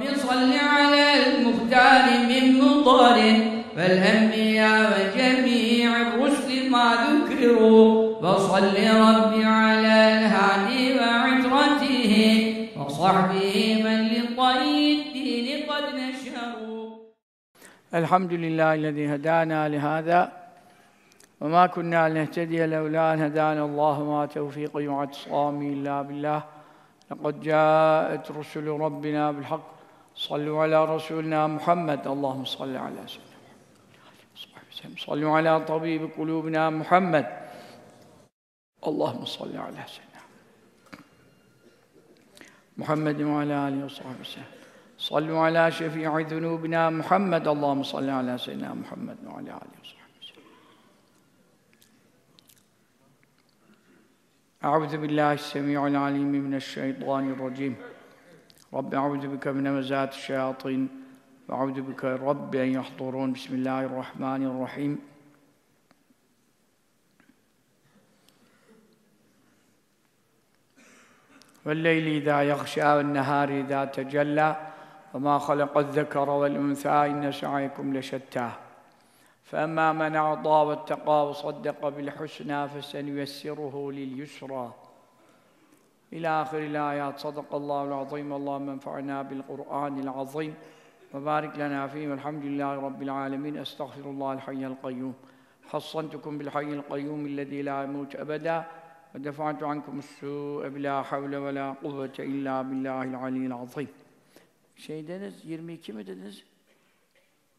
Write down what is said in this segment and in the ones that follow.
رب صل على المختار من مطر والأنبياء وجميع الرسل ما ذكروا. وصل رب على الهادي وعترته وصحبه من لطي الدين قد نشروا. الحمد لله الذي هدانا لهذا وما كنا لنهتدي لولا أن هدانا الله وما توفيقي واعتصامي إلا بالله. لقد جاءت رسل ربنا بالحق صلوا على رسولنا محمد اللهم صل على سيدنا محمد صلوا على طبيب قلوبنا محمد اللهم صل على سيدنا محمد وعلى آله وصحبه وسلم صلوا على شفيع ذنوبنا محمد اللهم صل على سيدنا محمد وعلى آله وصحبه وسلم أعوذ بالله السميع العليم من الشيطان الرجيم رب أعوذ بك من همزات الشياطين وأعوذ بك رب أن يحضرون. بسم الله الرحمن الرحيم. والليل إذا يغشى والنهار إذا تجلى وما خلق الذكر والأنثى إن سعيكم لشتى. فأما من أعطى واتقى وصدق بالحسنى فسنيسره لليسرى. إلى آخر الآيات صدق الله العظيم اللهم انفعنا بالقرآن العظيم وبارك لنا فيه والحمد لله رب العالمين أستغفر الله الحي القيوم حصنتكم بالحي القيوم الذي لا يموت أبدا ودفعت عنكم السوء بلا حول ولا قوة إلا بالله العلي العظيم Şey dediniz, 22 mi dediniz?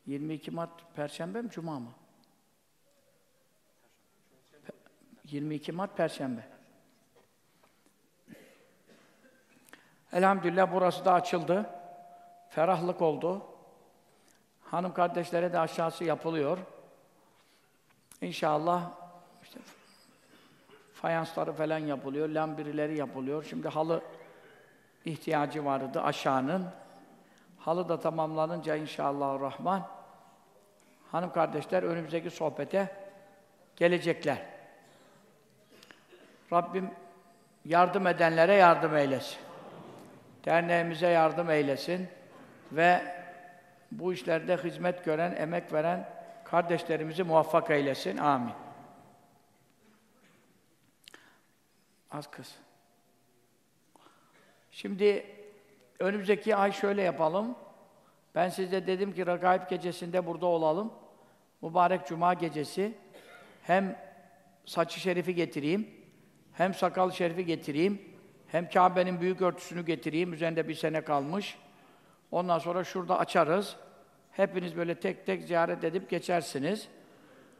22 Mart Perşembe mi, Cuma mı? Pe- 22 Mart Perşembe. Elhamdülillah burası da açıldı. Ferahlık oldu. Hanım kardeşlere de aşağısı yapılıyor. İnşallah işte fayansları falan yapılıyor, lambirileri yapılıyor. Şimdi halı ihtiyacı vardı aşağının. Halı da tamamlanınca inşallah rahman hanım kardeşler önümüzdeki sohbete gelecekler. Rabbim yardım edenlere yardım eylesin. Derneğimize yardım eylesin ve bu işlerde hizmet gören, emek veren kardeşlerimizi muvaffak eylesin. Amin. Az kız. Şimdi önümüzdeki ay şöyle yapalım. Ben size dedim ki Ragaib gecesinde burada olalım. Mübarek Cuma gecesi hem saçı şerifi getireyim, hem sakal şerifi getireyim, hem Kabe'nin büyük örtüsünü getireyim. Üzerinde bir sene kalmış. Ondan sonra şurada açarız. Hepiniz böyle tek tek ziyaret edip geçersiniz.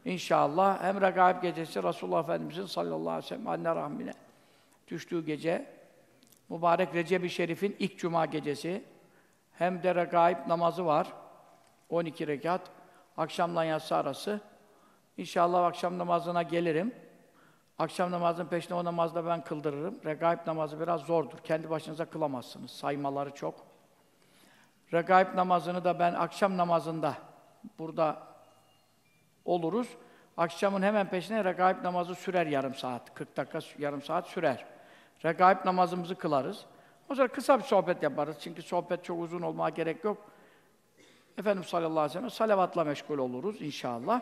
İnşallah hem Regaib gecesi Resulullah Efendimizin sallallahu aleyhi ve sellem anne rahmine düştüğü gece mübarek Recep-i Şerif'in ilk cuma gecesi hem de regaib namazı var. 12 rekat. Akşamla yatsı arası. İnşallah akşam namazına gelirim. Akşam namazının peşine o namazda ben kıldırırım. Regaib namazı biraz zordur. Kendi başınıza kılamazsınız. Saymaları çok. Regaib namazını da ben akşam namazında burada oluruz. Akşamın hemen peşine regaib namazı sürer yarım saat. 40 dakika, yarım saat sürer. Regaib namazımızı kılarız. O sonra kısa bir sohbet yaparız. Çünkü sohbet çok uzun olmaya gerek yok. Efendimiz sallallahu aleyhi ve sellem salavatla meşgul oluruz inşallah.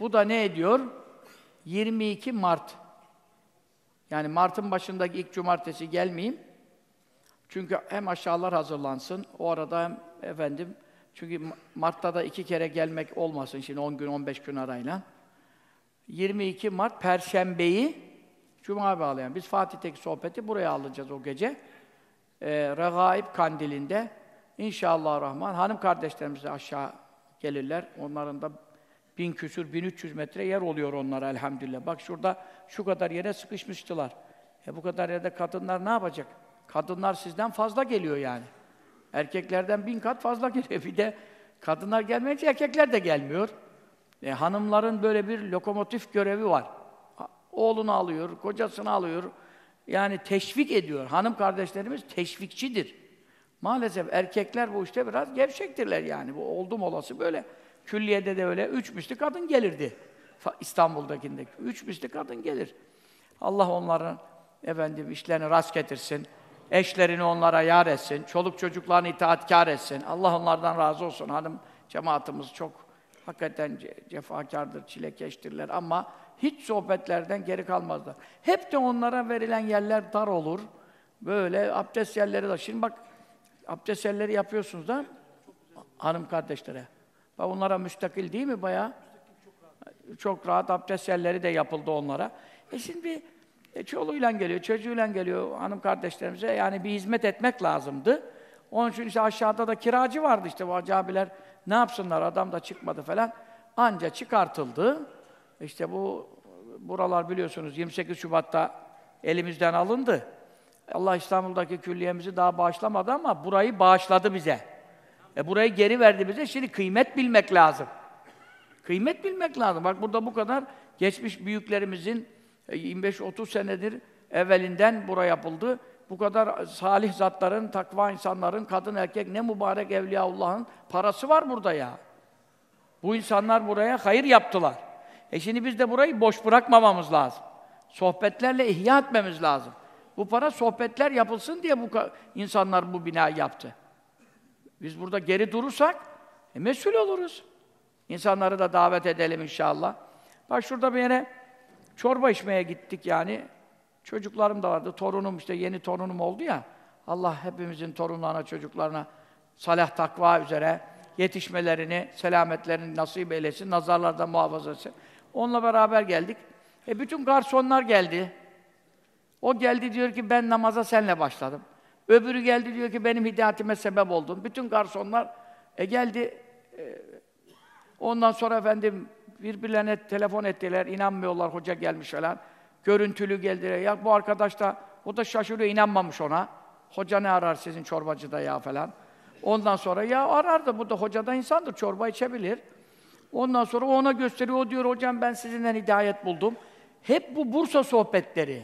Bu da ne ediyor? 22 Mart. Yani Mart'ın başındaki ilk cumartesi gelmeyeyim. Çünkü hem aşağılar hazırlansın, o arada hem efendim, çünkü Mart'ta da iki kere gelmek olmasın şimdi 10 gün, 15 gün arayla. 22 Mart Perşembeyi Cuma bağlayan. Biz Fatih'teki sohbeti buraya alacağız o gece. Ee, Regaib kandilinde İnşallah Rahman hanım kardeşlerimiz de aşağı gelirler. Onların da bin küsür, bin üç yüz metre yer oluyor onlara elhamdülillah. Bak şurada şu kadar yere sıkışmıştılar. E bu kadar yerde kadınlar ne yapacak? Kadınlar sizden fazla geliyor yani. Erkeklerden bin kat fazla geliyor. Bir de kadınlar gelmeyince erkekler de gelmiyor. E, hanımların böyle bir lokomotif görevi var. Oğlunu alıyor, kocasını alıyor. Yani teşvik ediyor. Hanım kardeşlerimiz teşvikçidir. Maalesef erkekler bu işte biraz gevşektirler yani. Bu oldum olası böyle. Külliyede de öyle üç misli kadın gelirdi. İstanbul'dakinde. Üç misli kadın gelir. Allah onların efendim işlerini rast getirsin. Eşlerini onlara yar etsin. Çoluk çocuklarını itaatkar etsin. Allah onlardan razı olsun. Hanım cemaatimiz çok hakikaten ce- cefakardır, çilekeştirler ama hiç sohbetlerden geri kalmazlar. Hep de onlara verilen yerler dar olur. Böyle abdest yerleri de. Şimdi bak abdest yerleri yapıyorsunuz da hanım kardeşlere. Bak onlara müstakil değil mi bayağı? Çok rahat abdest yerleri de yapıldı onlara. E şimdi e, çoluğuyla geliyor, çocuğuyla geliyor hanım kardeşlerimize. Yani bir hizmet etmek lazımdı. Onun için işte aşağıda da kiracı vardı işte bu hacı abiler. Ne yapsınlar adam da çıkmadı falan. Anca çıkartıldı. İşte bu buralar biliyorsunuz 28 Şubat'ta elimizden alındı. Allah İstanbul'daki külliyemizi daha bağışlamadı ama burayı bağışladı bize. E burayı geri verdi bize. Şimdi kıymet bilmek lazım. Kıymet bilmek lazım. Bak burada bu kadar geçmiş büyüklerimizin e, 25-30 senedir evvelinden bura yapıldı. Bu kadar salih zatların, takva insanların, kadın erkek ne mübarek Evliyaullah'ın parası var burada ya. Bu insanlar buraya hayır yaptılar. E şimdi biz de burayı boş bırakmamamız lazım. Sohbetlerle ihya etmemiz lazım. Bu para sohbetler yapılsın diye bu insanlar bu binayı yaptı. Biz burada geri durursak e, mesul oluruz. İnsanları da davet edelim inşallah. Bak şurada bir yere çorba içmeye gittik yani. Çocuklarım da vardı. Torunum işte yeni torunum oldu ya. Allah hepimizin torunlarına, çocuklarına salah takva üzere yetişmelerini, selametlerini nasip eylesin, nazarlardan muhafaza etsin. Onunla beraber geldik. E bütün garsonlar geldi. O geldi diyor ki ben namaza senle başladım. Öbürü geldi diyor ki benim hidayetime sebep oldun. Bütün garsonlar e geldi e, ondan sonra efendim birbirlerine telefon ettiler, inanmıyorlar hoca gelmiş falan. Görüntülü geldiler. Ya bu arkadaş da o da şaşırıyor, inanmamış ona. Hoca ne arar sizin çorbacıda ya falan. Ondan sonra ya arar da bu da hoca da insandır, çorba içebilir. Ondan sonra ona gösteriyor, o diyor hocam ben sizinden hidayet buldum. Hep bu Bursa sohbetleri.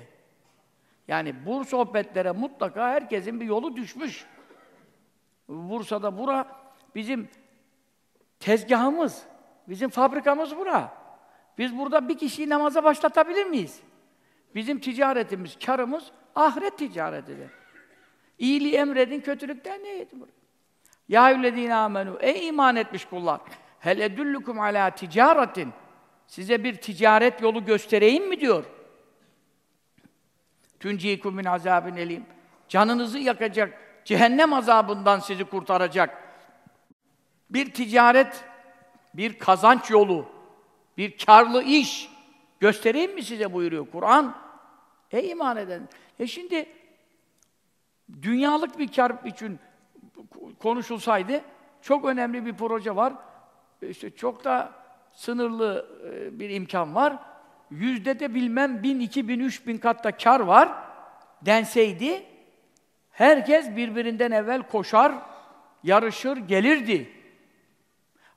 Yani bu sohbetlere mutlaka herkesin bir yolu düşmüş. Bursa'da bura bizim tezgahımız, bizim fabrikamız bura. Biz burada bir kişiyi namaza başlatabilir miyiz? Bizim ticaretimiz, karımız ahiret ticaretidir. İyiliği emredin, kötülükten ne yedin? Ya eyyühellezîne amenu, ey iman etmiş kullar! Hel edullukum ala ticaretin. Size bir ticaret yolu göstereyim mi diyor. Tünciikum min azabin elim. Canınızı yakacak, cehennem azabından sizi kurtaracak. Bir ticaret, bir kazanç yolu, bir karlı iş göstereyim mi size buyuruyor Kur'an. Ey iman eden. E şimdi dünyalık bir kar için konuşulsaydı çok önemli bir proje var. İşte çok da sınırlı e, bir imkan var. Yüzde de bilmem bin, iki bin, üç bin katta kar var denseydi herkes birbirinden evvel koşar, yarışır, gelirdi.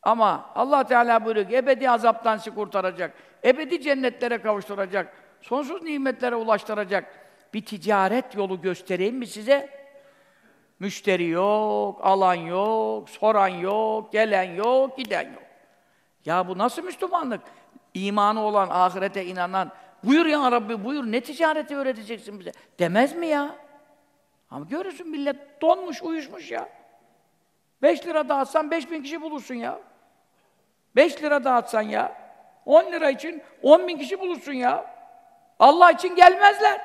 Ama Allah Teala buyuruyor ki ebedi azaptan sizi kurtaracak, ebedi cennetlere kavuşturacak, sonsuz nimetlere ulaştıracak bir ticaret yolu göstereyim mi size? Müşteri yok, alan yok, soran yok, gelen yok, giden yok. Ya bu nasıl Müslümanlık? İmanı olan, ahirete inanan, buyur ya Rabbi buyur, ne ticareti öğreteceksin bize? Demez mi ya? Ama görürsün millet donmuş, uyuşmuş ya. Beş lira dağıtsan beş bin kişi bulursun ya. Beş lira dağıtsan ya. On lira için on bin kişi bulursun ya. Allah için gelmezler.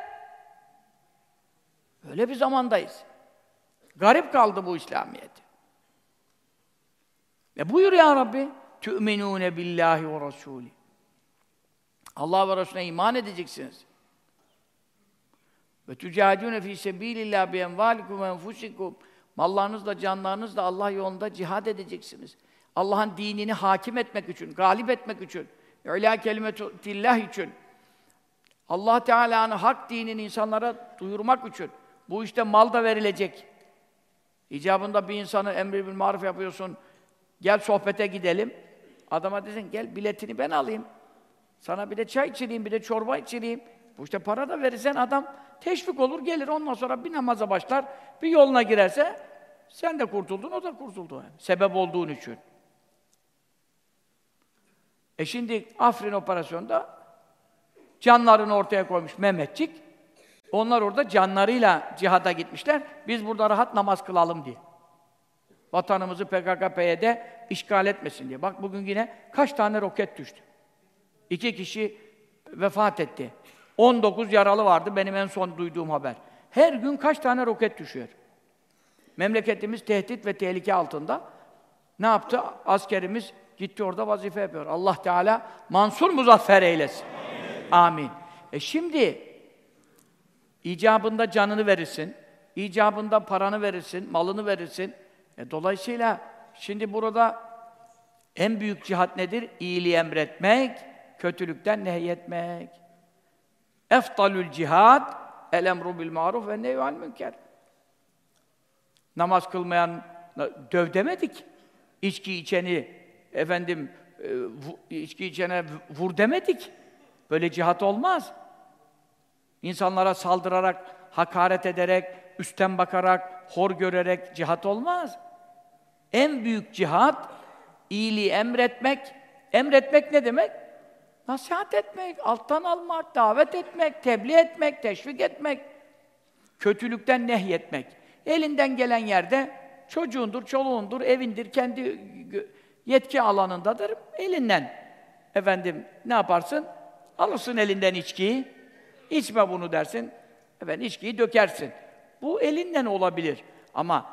Öyle bir zamandayız. Garip kaldı bu İslamiyet. E buyur ya Rabbi. Tü'minûne billahi ve rasûlî. Allah ve Resulüne iman edeceksiniz. Ve tücahidûne fî sebîlillâh bi envâlikum ve enfusikum. Mallarınızla, canlarınızla Allah yolunda cihad edeceksiniz. Allah'ın dinini hakim etmek için, galip etmek için, İlâ kelimetillah için, Allah Teala'nın hak dinini insanlara duyurmak için, bu işte mal da verilecek. İcabında bir insanın emri bil maruf yapıyorsun, gel sohbete gidelim. Adama desin, gel biletini ben alayım. Sana bir de çay içireyim, bir de çorba içireyim. Bu işte para da verirsen adam teşvik olur, gelir. Ondan sonra bir namaza başlar, bir yoluna girerse sen de kurtuldun, o da kurtuldu. Yani. Sebep olduğun için. E şimdi Afrin operasyonda canlarını ortaya koymuş Mehmetçik. Onlar orada canlarıyla cihada gitmişler. Biz burada rahat namaz kılalım diye. Vatanımızı PKK, PYD işgal etmesin diye. Bak bugün yine kaç tane roket düştü. İki kişi vefat etti. 19 yaralı vardı benim en son duyduğum haber. Her gün kaç tane roket düşüyor. Memleketimiz tehdit ve tehlike altında. Ne yaptı? Askerimiz gitti orada vazife yapıyor. Allah Teala mansur muzaffer eylesin. Amin. Amin. E şimdi icabında canını verirsin, icabında paranı verirsin, malını verirsin. E dolayısıyla şimdi burada en büyük cihat nedir? İyiliği emretmek, kötülükten nehyetmek. Eftalül cihad el emru bil maruf ve nehyü münker. Namaz kılmayan döv demedik. İçki içeni efendim e, içki içene vur demedik. Böyle cihat olmaz. İnsanlara saldırarak, hakaret ederek, üstten bakarak, hor görerek cihat olmaz. En büyük cihat iyiliği emretmek. Emretmek ne demek? Nasihat etmek, alttan almak, davet etmek, tebliğ etmek, teşvik etmek, kötülükten nehyetmek. Elinden gelen yerde çocuğundur, çoluğundur, evindir, kendi yetki alanındadır. Elinden efendim ne yaparsın? Alırsın elinden içkiyi, içme bunu dersin. Efendim içkiyi dökersin. Bu elinden olabilir. Ama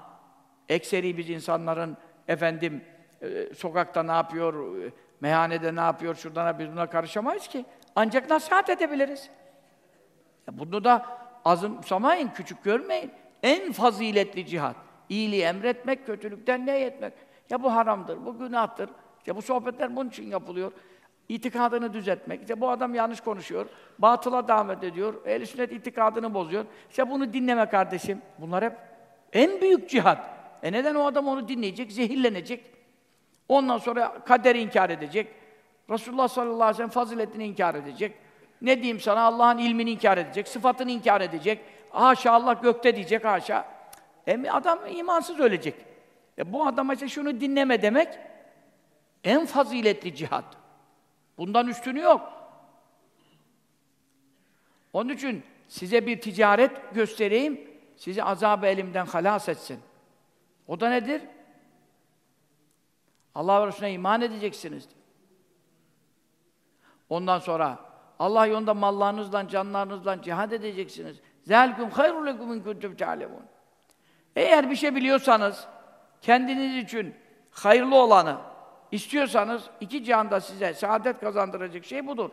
ekseri biz insanların efendim e, sokakta ne yapıyor, e, meyhanede ne yapıyor, şuradan biz buna karışamayız ki. Ancak nasihat edebiliriz. Ya bunu da azımsamayın, küçük görmeyin. En faziletli cihat. İyiliği emretmek, kötülükten ne etmek. Ya bu haramdır, bu günahtır. Ya bu sohbetler bunun için yapılıyor. İtikadını düzeltmek. İşte bu adam yanlış konuşuyor. Batıla davet ediyor. Ehl-i sünnet itikadını bozuyor. İşte bunu dinleme kardeşim. Bunlar hep en büyük cihat. E neden o adam onu dinleyecek, zehirlenecek? Ondan sonra kaderi inkar edecek. Resulullah sallallahu aleyhi ve sellem faziletini inkar edecek. Ne diyeyim sana? Allah'ın ilmini inkar edecek, sıfatını inkar edecek. Haşa Allah gökte diyecek, haşa. E adam imansız ölecek. E bu adama işte şunu dinleme demek en faziletli cihat. Bundan üstünü yok. Onun için size bir ticaret göstereyim, sizi azab elimden halas etsin. O da nedir? Allah ve Resulüne iman edeceksiniz. Ondan sonra Allah yolunda mallarınızla, canlarınızla cihad edeceksiniz. Zâliküm hayrun lekum in kuntum ta'lemun. Eğer bir şey biliyorsanız, kendiniz için hayırlı olanı istiyorsanız, iki cihanda size saadet kazandıracak şey budur.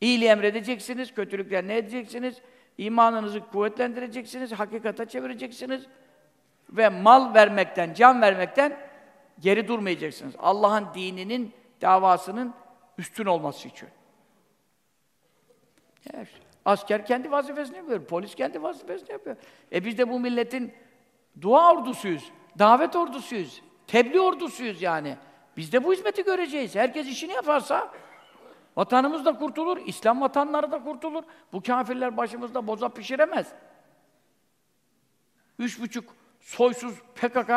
İyiliği emredeceksiniz, kötülükler ne edeceksiniz? İmanınızı kuvvetlendireceksiniz, hakikate çevireceksiniz ve mal vermekten, can vermekten geri durmayacaksınız. Allah'ın dininin, davasının üstün olması için. Ya asker kendi vazifesini yapıyor, polis kendi vazifesini yapıyor. E biz de bu milletin dua ordusuyuz, davet ordusuyuz, tebliğ ordusuyuz yani. Biz de bu hizmeti göreceğiz. Herkes işini yaparsa vatanımız da kurtulur, İslam vatanları da kurtulur. Bu kafirler başımızda boza pişiremez. Üç buçuk soysuz PKK,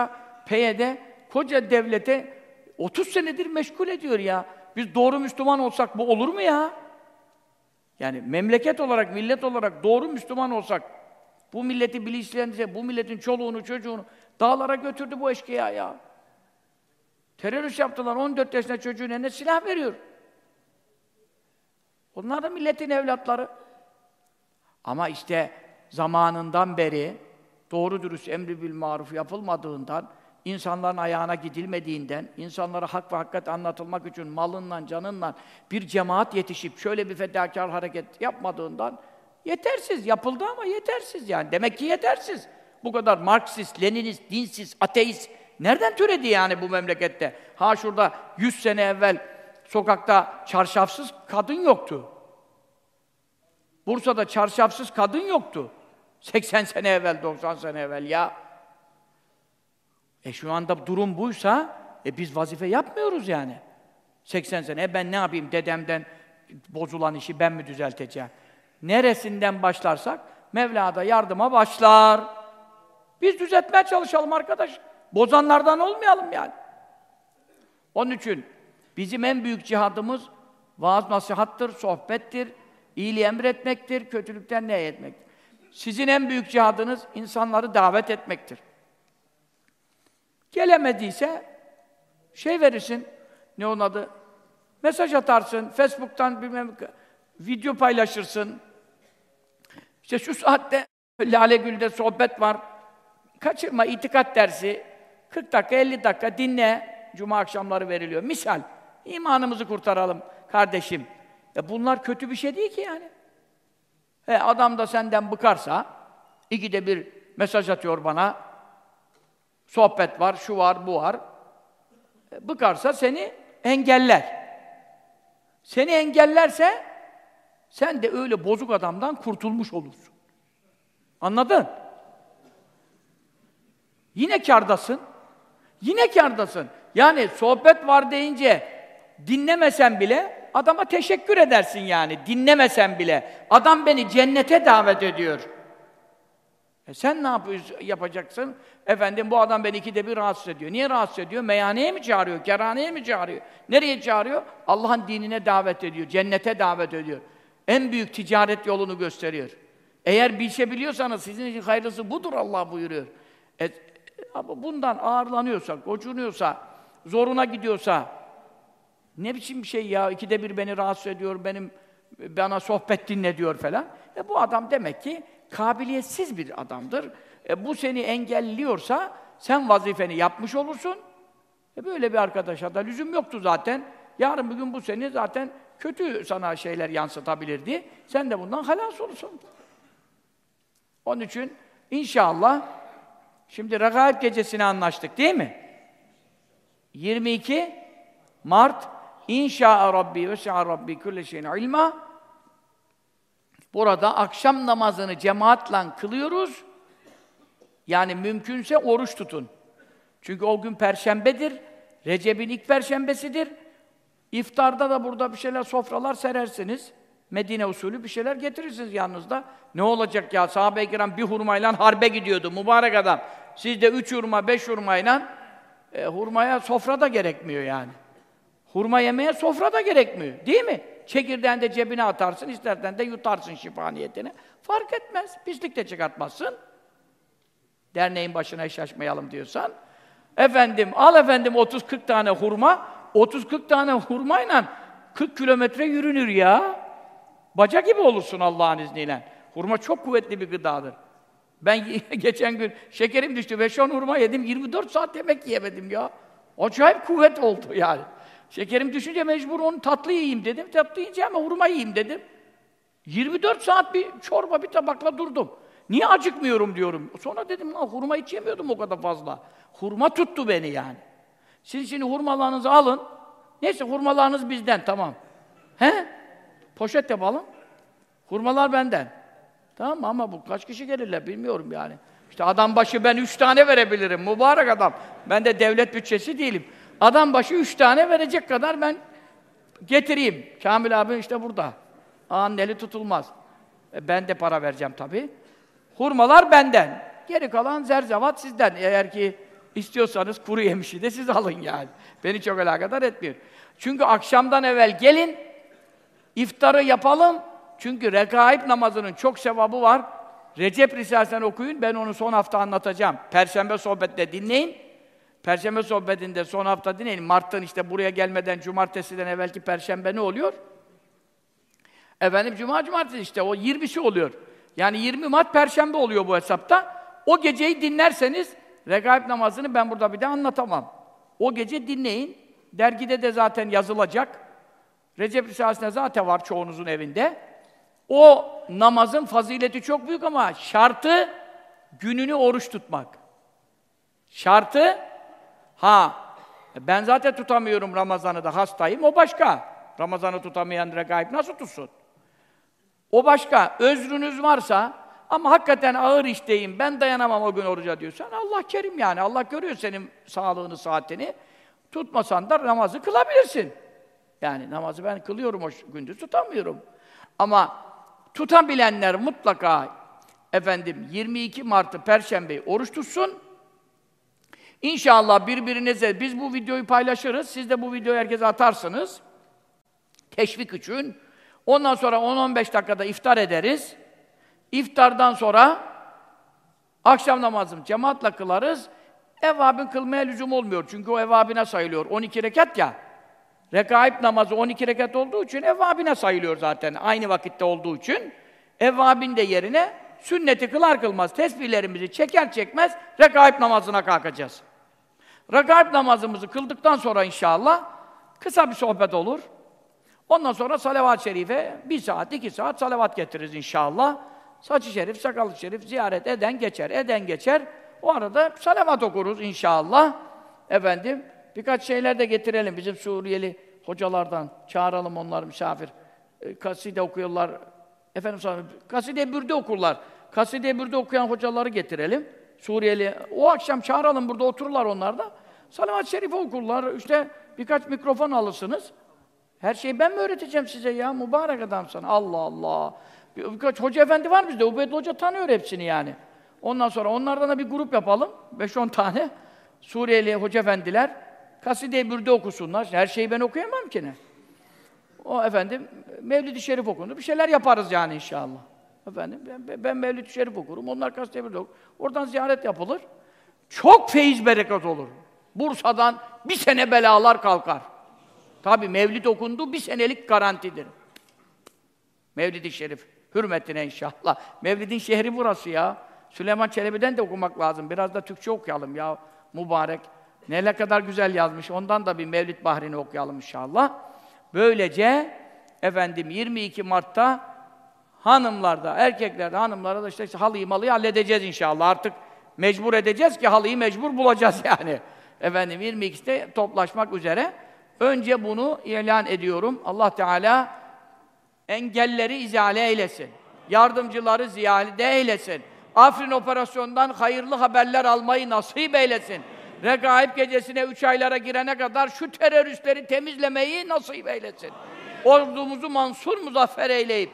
PYD koca devlete 30 senedir meşgul ediyor ya. Biz doğru Müslüman olsak bu olur mu ya? Yani memleket olarak, millet olarak doğru Müslüman olsak, bu milleti bilinçlendirse, bu milletin çoluğunu, çocuğunu dağlara götürdü bu eşkıya ya. Terörist yaptılar, 14 yaşında çocuğun eline silah veriyor. Onlar da milletin evlatları. Ama işte zamanından beri doğru dürüst emri bil maruf yapılmadığından, insanların ayağına gidilmediğinden, insanlara hak ve hakikat anlatılmak için malınla, canınla bir cemaat yetişip şöyle bir fedakar hareket yapmadığından yetersiz. Yapıldı ama yetersiz yani. Demek ki yetersiz. Bu kadar Marksist, Leninist, dinsiz, ateist nereden türedi yani bu memlekette? Ha şurada 100 sene evvel sokakta çarşafsız kadın yoktu. Bursa'da çarşafsız kadın yoktu. 80 sene evvel, 90 sene evvel ya. E şu anda durum buysa, e biz vazife yapmıyoruz yani. 80 sene, e ben ne yapayım dedemden bozulan işi ben mi düzelteceğim? Neresinden başlarsak, Mevla da yardıma başlar. Biz düzeltmeye çalışalım arkadaş. Bozanlardan olmayalım yani. Onun için bizim en büyük cihadımız vaaz nasihattır, sohbettir, İyiliği emretmektir, kötülükten ne etmektir. Sizin en büyük cihadınız insanları davet etmektir. Gelemediyse şey verirsin, ne onun adı? Mesaj atarsın, Facebook'tan bilmem video paylaşırsın. İşte şu saatte Lale Gül'de sohbet var. Kaçırma itikat dersi. 40 dakika, 50 dakika dinle. Cuma akşamları veriliyor. Misal. imanımızı kurtaralım kardeşim. E bunlar kötü bir şey değil ki yani. E adam da senden bıkarsa, ikide bir mesaj atıyor bana, sohbet var, şu var, bu var. E, bıkarsa seni engeller. Seni engellerse, sen de öyle bozuk adamdan kurtulmuş olursun. Anladın? Yine kardasın. Yine kardasın. Yani sohbet var deyince dinlemesen bile adama teşekkür edersin yani. Dinlemesen bile. Adam beni cennete davet ediyor. E sen ne yapıyorsun, yapacaksın? Efendim bu adam beni ikide bir rahatsız ediyor. Niye rahatsız ediyor? Meyhaneye mi çağırıyor? Kerhaneye mi çağırıyor? Nereye çağırıyor? Allah'ın dinine davet ediyor. Cennete davet ediyor. En büyük ticaret yolunu gösteriyor. Eğer bilsebiliyorsanız sizin için hayırlısı budur Allah buyuruyor. E, ama bundan ağırlanıyorsa, gocunuyorsa, zoruna gidiyorsa ne biçim bir şey ya? İkide bir beni rahatsız ediyor, benim bana sohbet dinle diyor falan. E bu adam demek ki kabiliyetsiz bir adamdır. E bu seni engelliyorsa sen vazifeni yapmış olursun. E böyle bir arkadaşa da lüzum yoktu zaten. Yarın bugün bu seni zaten kötü sana şeyler yansıtabilirdi. Sen de bundan halas olursun. Onun için inşallah şimdi Regaib gecesini anlaştık değil mi? 22 Mart İnşa Rabbi ve Rabbi külle şeyin ilma Burada akşam namazını cemaatle kılıyoruz. Yani mümkünse oruç tutun. Çünkü o gün perşembedir. Recep'in ilk perşembesidir. İftarda da burada bir şeyler sofralar serersiniz. Medine usulü bir şeyler getirirsiniz yanınızda. Ne olacak ya? Sahabe-i kiram bir hurmayla harbe gidiyordu. Mübarek adam. Siz de üç hurma, beş hurmayla e, hurmaya sofra da gerekmiyor yani. Hurma yemeye sofra da gerekmiyor. Değil mi? Çekirdeğini de cebine atarsın, istersen de yutarsın şifa niyetine. Fark etmez. Pislik de çıkartmazsın. Derneğin başına şaşmayalım diyorsan. Efendim, al efendim 30-40 tane hurma. 30-40 tane hurmayla 40 kilometre yürünür ya. Baca gibi olursun Allah'ın izniyle. Hurma çok kuvvetli bir gıdadır. Ben geçen gün şekerim düştü, 5-10 hurma yedim, 24 saat yemek yiyemedim ya. Acayip kuvvet oldu yani. Şekerim düşünce mecbur onu tatlı yiyeyim dedim. Tatlı yiyince ama hurma yiyeyim dedim. 24 saat bir çorba, bir tabakla durdum. Niye acıkmıyorum diyorum. Sonra dedim, hurma hiç yemiyordum o kadar fazla. Hurma tuttu beni yani. Siz şimdi hurmalarınızı alın. Neyse hurmalarınız bizden, tamam. He? Poşet yapalım. Hurmalar benden. Tamam? Ama bu kaç kişi gelirler bilmiyorum yani. İşte adam başı ben üç tane verebilirim. Mübarek adam. Ben de devlet bütçesi değilim. Adam başı üç tane verecek kadar ben getireyim. Kamil abi işte burada. Ağanın eli tutulmaz. E ben de para vereceğim tabii. Hurmalar benden. Geri kalan zerzevat sizden. Eğer ki istiyorsanız kuru yemişi de siz alın yani. Beni çok alakadar etmiyor. Çünkü akşamdan evvel gelin, iftarı yapalım. Çünkü rekaib namazının çok sevabı var. Recep Risalesi'ni okuyun, ben onu son hafta anlatacağım. Perşembe sohbette dinleyin. Perşembe sohbetinde son hafta dinleyin. Mart'tan işte buraya gelmeden cumartesiden evvelki perşembe ne oluyor? Efendim cuma cumartesi işte o 20'si oluyor. Yani 20 Mart perşembe oluyor bu hesapta. O geceyi dinlerseniz regaib namazını ben burada bir de anlatamam. O gece dinleyin. Dergide de zaten yazılacak. Recep Risalesi'nde zaten var çoğunuzun evinde. O namazın fazileti çok büyük ama şartı gününü oruç tutmak. Şartı Ha, ben zaten tutamıyorum Ramazan'ı da hastayım, o başka. Ramazan'ı tutamayan regaib nasıl tutsun? O başka. Özrünüz varsa ama hakikaten ağır işteyim, ben dayanamam o gün oruca diyorsan Allah kerim yani. Allah görüyor senin sağlığını, saatini. Tutmasan da namazı kılabilirsin. Yani namazı ben kılıyorum o gündüz tutamıyorum. Ama tutabilenler mutlaka efendim 22 Mart'ı Perşembe'yi oruç tutsun. İnşallah birbirinize, biz bu videoyu paylaşırız, siz de bu videoyu herkese atarsınız. Teşvik için. Ondan sonra 10-15 dakikada iftar ederiz. İftardan sonra akşam namazını cemaatle kılarız. Evvabin kılmaya lüzum olmuyor. Çünkü o evvabine sayılıyor. 12 rekat ya. Rekaib namazı 12 rekat olduğu için evvabine sayılıyor zaten. Aynı vakitte olduğu için. Evvabin de yerine sünneti kılar kılmaz tesbihlerimizi çeker çekmez rekaib namazına kalkacağız. Rekaib namazımızı kıldıktan sonra inşallah kısa bir sohbet olur. Ondan sonra salavat-ı şerife bir saat, iki saat salavat getiririz inşallah. Saçı şerif, sakalı şerif ziyaret eden geçer, eden geçer. O arada salavat okuruz inşallah. Efendim, birkaç şeyler de getirelim bizim Suriyeli hocalardan. Çağıralım onlar misafir. E, kaside okuyorlar. Efendim kaside bürde okurlar. Kaside bürde okuyan hocaları getirelim. Suriyeli. O akşam çağıralım burada otururlar onlar da. Salavat-ı okurlar. İşte birkaç mikrofon alırsınız. Her şeyi ben mi öğreteceğim size ya? Mübarek adam sana. Allah Allah. Bir, birkaç hoca efendi var bizde. Ubeyd Hoca tanıyor hepsini yani. Ondan sonra onlardan da bir grup yapalım. 5-10 tane. Suriyeli hoca efendiler. Kaside-i Bürde okusunlar. Her şeyi ben okuyamam ki ne? O efendim Mevlid-i Şerif okunur. Bir şeyler yaparız yani inşallah. Efendim ben, ben Mevlid-i Şerif okurum. Onlar Kaside-i Bürde okur. Oradan ziyaret yapılır. Çok feyiz bereket olur. Bursa'dan bir sene belalar kalkar. Tabi Mevlid okundu bir senelik garantidir. Mevlid-i Şerif. Hürmetine inşallah. Mevlid'in şehri burası ya. Süleyman Çelebi'den de okumak lazım. Biraz da Türkçe okuyalım ya. Mübarek. Ne kadar güzel yazmış. Ondan da bir Mevlid Bahri'ni okuyalım inşallah. Böylece efendim 22 Mart'ta hanımlarda, erkeklerde, hanımlara da işte, işte halıyı malıyı halledeceğiz inşallah. Artık mecbur edeceğiz ki halıyı mecbur bulacağız yani. Efendim 22'de toplaşmak üzere. Önce bunu ilan ediyorum. Allah Teala engelleri izale eylesin. Yardımcıları ziyade eylesin. Afrin operasyondan hayırlı haberler almayı nasip eylesin. Regaib gecesine üç aylara girene kadar şu teröristleri temizlemeyi nasip eylesin. Ordumuzu mansur muzaffer eyleyip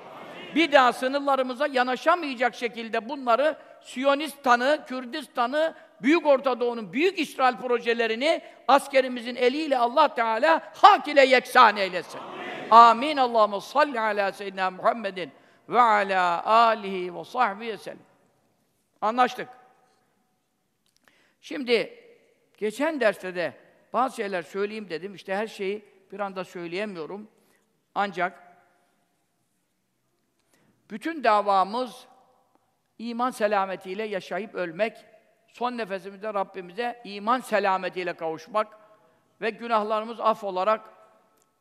daha sınırlarımıza yanaşamayacak şekilde bunları Siyonistan'ı, Kürdistan'ı, Büyük Orta Doğu'nun büyük işgal projelerini askerimizin eliyle Allah Teala hak ile yeksan eylesin. Amin. Allahumme salli ala seyyidina Muhammedin ve ala alihi ve sahbihi sellem. Anlaştık. Şimdi geçen derste de bazı şeyler söyleyeyim dedim. İşte her şeyi bir anda söyleyemiyorum. Ancak bütün davamız iman selametiyle yaşayıp ölmek, son nefesimizde Rabbimize iman selametiyle kavuşmak ve günahlarımız af olarak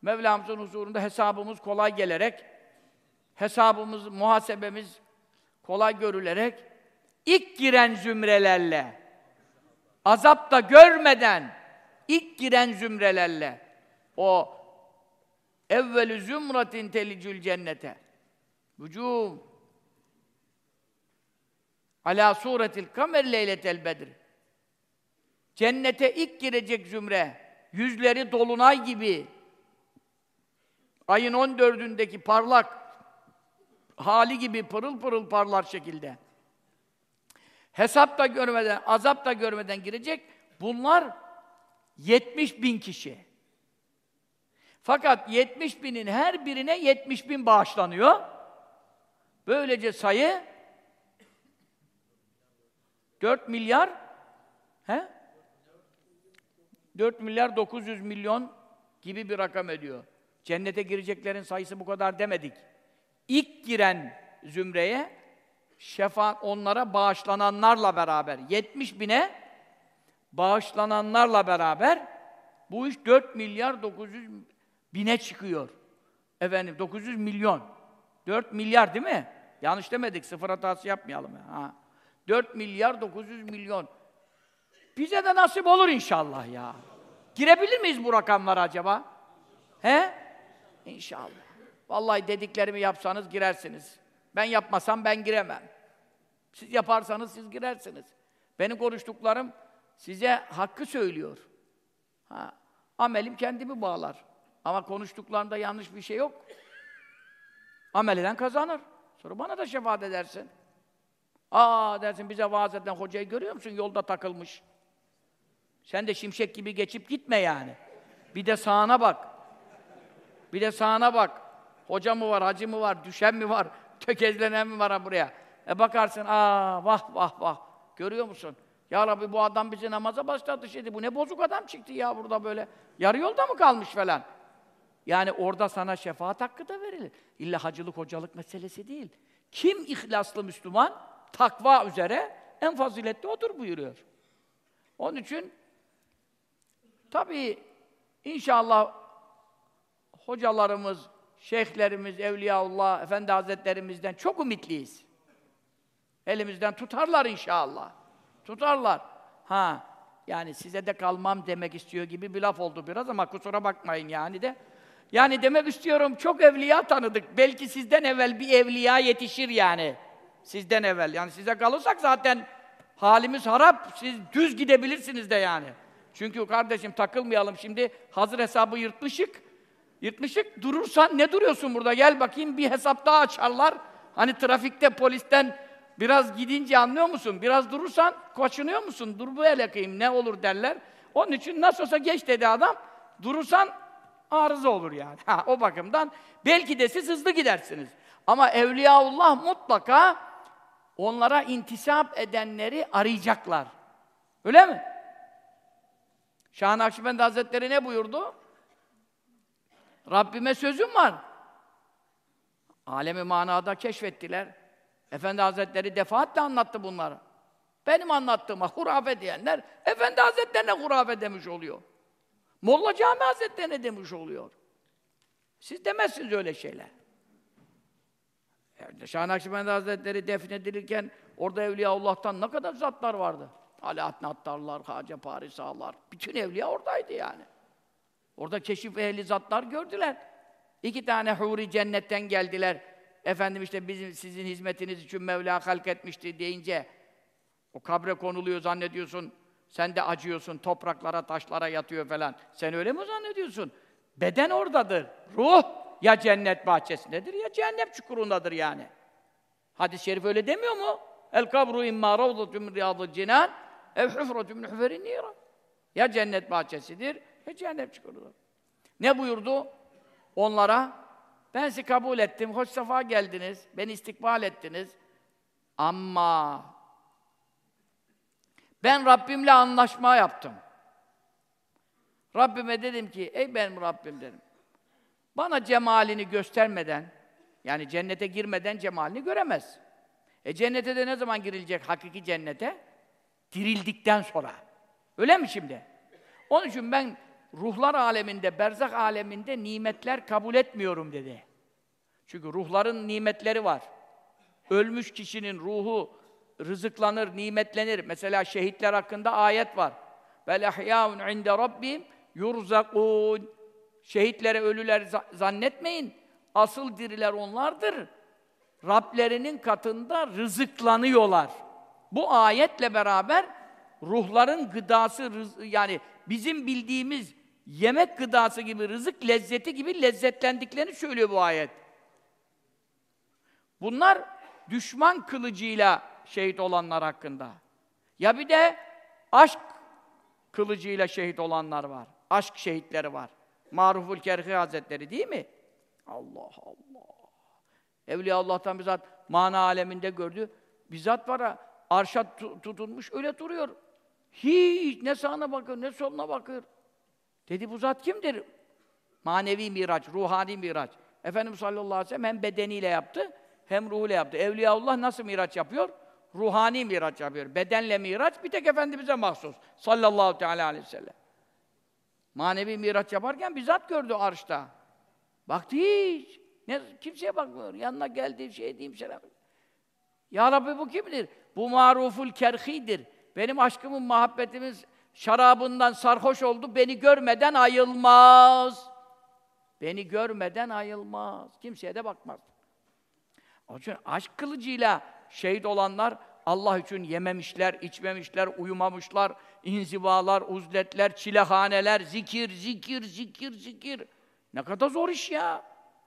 Mevlamızın huzurunda hesabımız kolay gelerek, hesabımız, muhasebemiz kolay görülerek, ilk giren zümrelerle, azap da görmeden, ilk giren zümrelerle, o evvelü zümratin telicül cennete, vücum, ala suretil kamer leyletel bedir. Cennete ilk girecek zümre, yüzleri dolunay gibi, ayın 14'ündeki parlak hali gibi pırıl pırıl parlar şekilde. Hesap da görmeden, azap da görmeden girecek. Bunlar 70 bin kişi. Fakat 70 binin her birine 70 bin bağışlanıyor. Böylece sayı 4 milyar he? 4 milyar 900 milyon gibi bir rakam ediyor. Cennete gireceklerin sayısı bu kadar demedik. İlk giren zümreye şefaat onlara bağışlananlarla beraber 70 bine bağışlananlarla beraber bu iş 4 milyar 900 bine çıkıyor. Efendim 900 milyon. 4 milyar değil mi? Yanlış demedik. Sıfır hatası yapmayalım. Ya. Ha. 4 milyar 900 milyon. Bize de nasip olur inşallah ya. Girebilir miyiz bu rakamlara acaba? He? İnşallah. Vallahi dediklerimi yapsanız girersiniz. Ben yapmasam ben giremem. Siz yaparsanız siz girersiniz. Benim konuştuklarım size hakkı söylüyor. Ha, amelim kendimi bağlar. Ama konuştuklarımda yanlış bir şey yok. Amel eden kazanır. Sonra bana da şefaat edersin. Aa dersin bize vaaz eden hocayı görüyor musun? Yolda takılmış. Sen de şimşek gibi geçip gitme yani. Bir de sağına bak. Bir de sağına bak. Hoca mı var, hacı mı var, düşen mi var, tökezlenen mi var buraya? E bakarsın, aa vah vah vah. Görüyor musun? Ya Rabbi bu adam bizi namaza başlattı şimdi. Bu ne bozuk adam çıktı ya burada böyle. Yarı yolda mı kalmış falan? Yani orada sana şefaat hakkı da verilir. İlla hacılık, hocalık meselesi değil. Kim ihlaslı Müslüman? Takva üzere en faziletli odur buyuruyor. Onun için tabii inşallah hocalarımız, şeyhlerimiz, Evliyaullah, Efendi Hazretlerimizden çok ümitliyiz. Elimizden tutarlar inşallah. Tutarlar. Ha, yani size de kalmam demek istiyor gibi bir laf oldu biraz ama kusura bakmayın yani de. Yani demek istiyorum çok evliya tanıdık. Belki sizden evvel bir evliya yetişir yani. Sizden evvel. Yani size kalırsak zaten halimiz harap. Siz düz gidebilirsiniz de yani. Çünkü kardeşim takılmayalım şimdi. Hazır hesabı yırtmışık. Yırtmışık. Durursan ne duruyorsun burada? Gel bakayım bir hesap daha açarlar. Hani trafikte polisten biraz gidince anlıyor musun? Biraz durursan kaçınıyor musun? Dur bu hele kıyım ne olur derler. Onun için nasıl olsa geç dedi adam. Durursan arıza olur yani. Ha, o bakımdan belki de siz hızlı gidersiniz. Ama Evliyaullah mutlaka onlara intisap edenleri arayacaklar. Öyle mi? Şah Nakşibendi Hazretleri ne buyurdu? Rabbime sözüm var. Alemi manada keşfettiler. Efendi Hazretleri defaatle anlattı bunları. Benim anlattığıma hurafe diyenler, Efendi Hazretlerine hurafe demiş oluyor. Molla Cami Hazretlerine demiş oluyor. Siz demezsiniz öyle şeyler. Yani Şah Nakşibendi Hazretleri defnedilirken orada Evliyaullah'tan ne kadar zatlar vardı. Alaaddin Attarlar, Hacı Parisalar, bütün evliya oradaydı yani. Orada keşif ehli zatlar gördüler. İki tane huri cennetten geldiler. Efendim işte bizim sizin hizmetiniz için Mevla halk etmişti deyince o kabre konuluyor zannediyorsun. Sen de acıyorsun, topraklara, taşlara yatıyor falan. Sen öyle mi zannediyorsun? Beden oradadır. Ruh ya cennet bahçesindedir ya cehennem çukurundadır yani. Hadis-i şerif öyle demiyor mu? El kabru imma ravdatun min riyadil cinan ev hufratun min huferin niran. Ya cennet bahçesidir ya cehennem çukurudur. Ne buyurdu? Onlara ben sizi kabul ettim, hoş sefa geldiniz, beni istikbal ettiniz. Ama ben Rabbimle anlaşma yaptım. Rabbime dedim ki, ey benim Rabbim dedim. Bana cemalini göstermeden, yani cennete girmeden cemalini göremez. E cennete de ne zaman girilecek hakiki cennete? Dirildikten sonra. Öyle mi şimdi? Onun için ben ruhlar aleminde, berzak aleminde nimetler kabul etmiyorum dedi. Çünkü ruhların nimetleri var. Ölmüş kişinin ruhu rızıklanır, nimetlenir. Mesela şehitler hakkında ayet var. Vel ahyaun inde rabbim yurzakun. Şehitlere ölüler zannetmeyin. Asıl diriler onlardır. Rablerinin katında rızıklanıyorlar. Bu ayetle beraber ruhların gıdası yani bizim bildiğimiz yemek gıdası gibi rızık lezzeti gibi lezzetlendiklerini söylüyor bu ayet. Bunlar düşman kılıcıyla şehit olanlar hakkında. Ya bir de aşk kılıcıyla şehit olanlar var. Aşk şehitleri var. Maruful Kerhi Hazretleri değil mi? Allah Allah. Evliya Allah'tan bizzat mana aleminde gördü. Bizzat var ha, arşat tutulmuş öyle duruyor. Hiç ne sağına bakıyor ne soluna bakıyor. Dedi bu zat kimdir? Manevi miraç, ruhani miraç. Efendimiz sallallahu aleyhi ve sellem hem bedeniyle yaptı hem ruhuyla yaptı. Evliyaullah nasıl miraç yapıyor? Ruhani miraç yapıyor. Bedenle miraç bir tek Efendimiz'e mahsus. Sallallahu teala aleyhi ve sellem. Manevi miraç yaparken bizzat gördü arşta. Baktı hiç. Ne, kimseye bakmıyor. Yanına geldi, şey diyeyim selam. Ya Rabbi bu kimdir? Bu maruful kerhidir. Benim aşkımın, muhabbetimin şarabından sarhoş oldu. Beni görmeden ayılmaz. Beni görmeden ayılmaz. Kimseye de bakmaz. Onun için aşk kılıcıyla şehit olanlar Allah için yememişler, içmemişler, uyumamışlar, inzivalar, uzletler, çilehaneler, zikir, zikir, zikir, zikir. Ne kadar zor iş ya.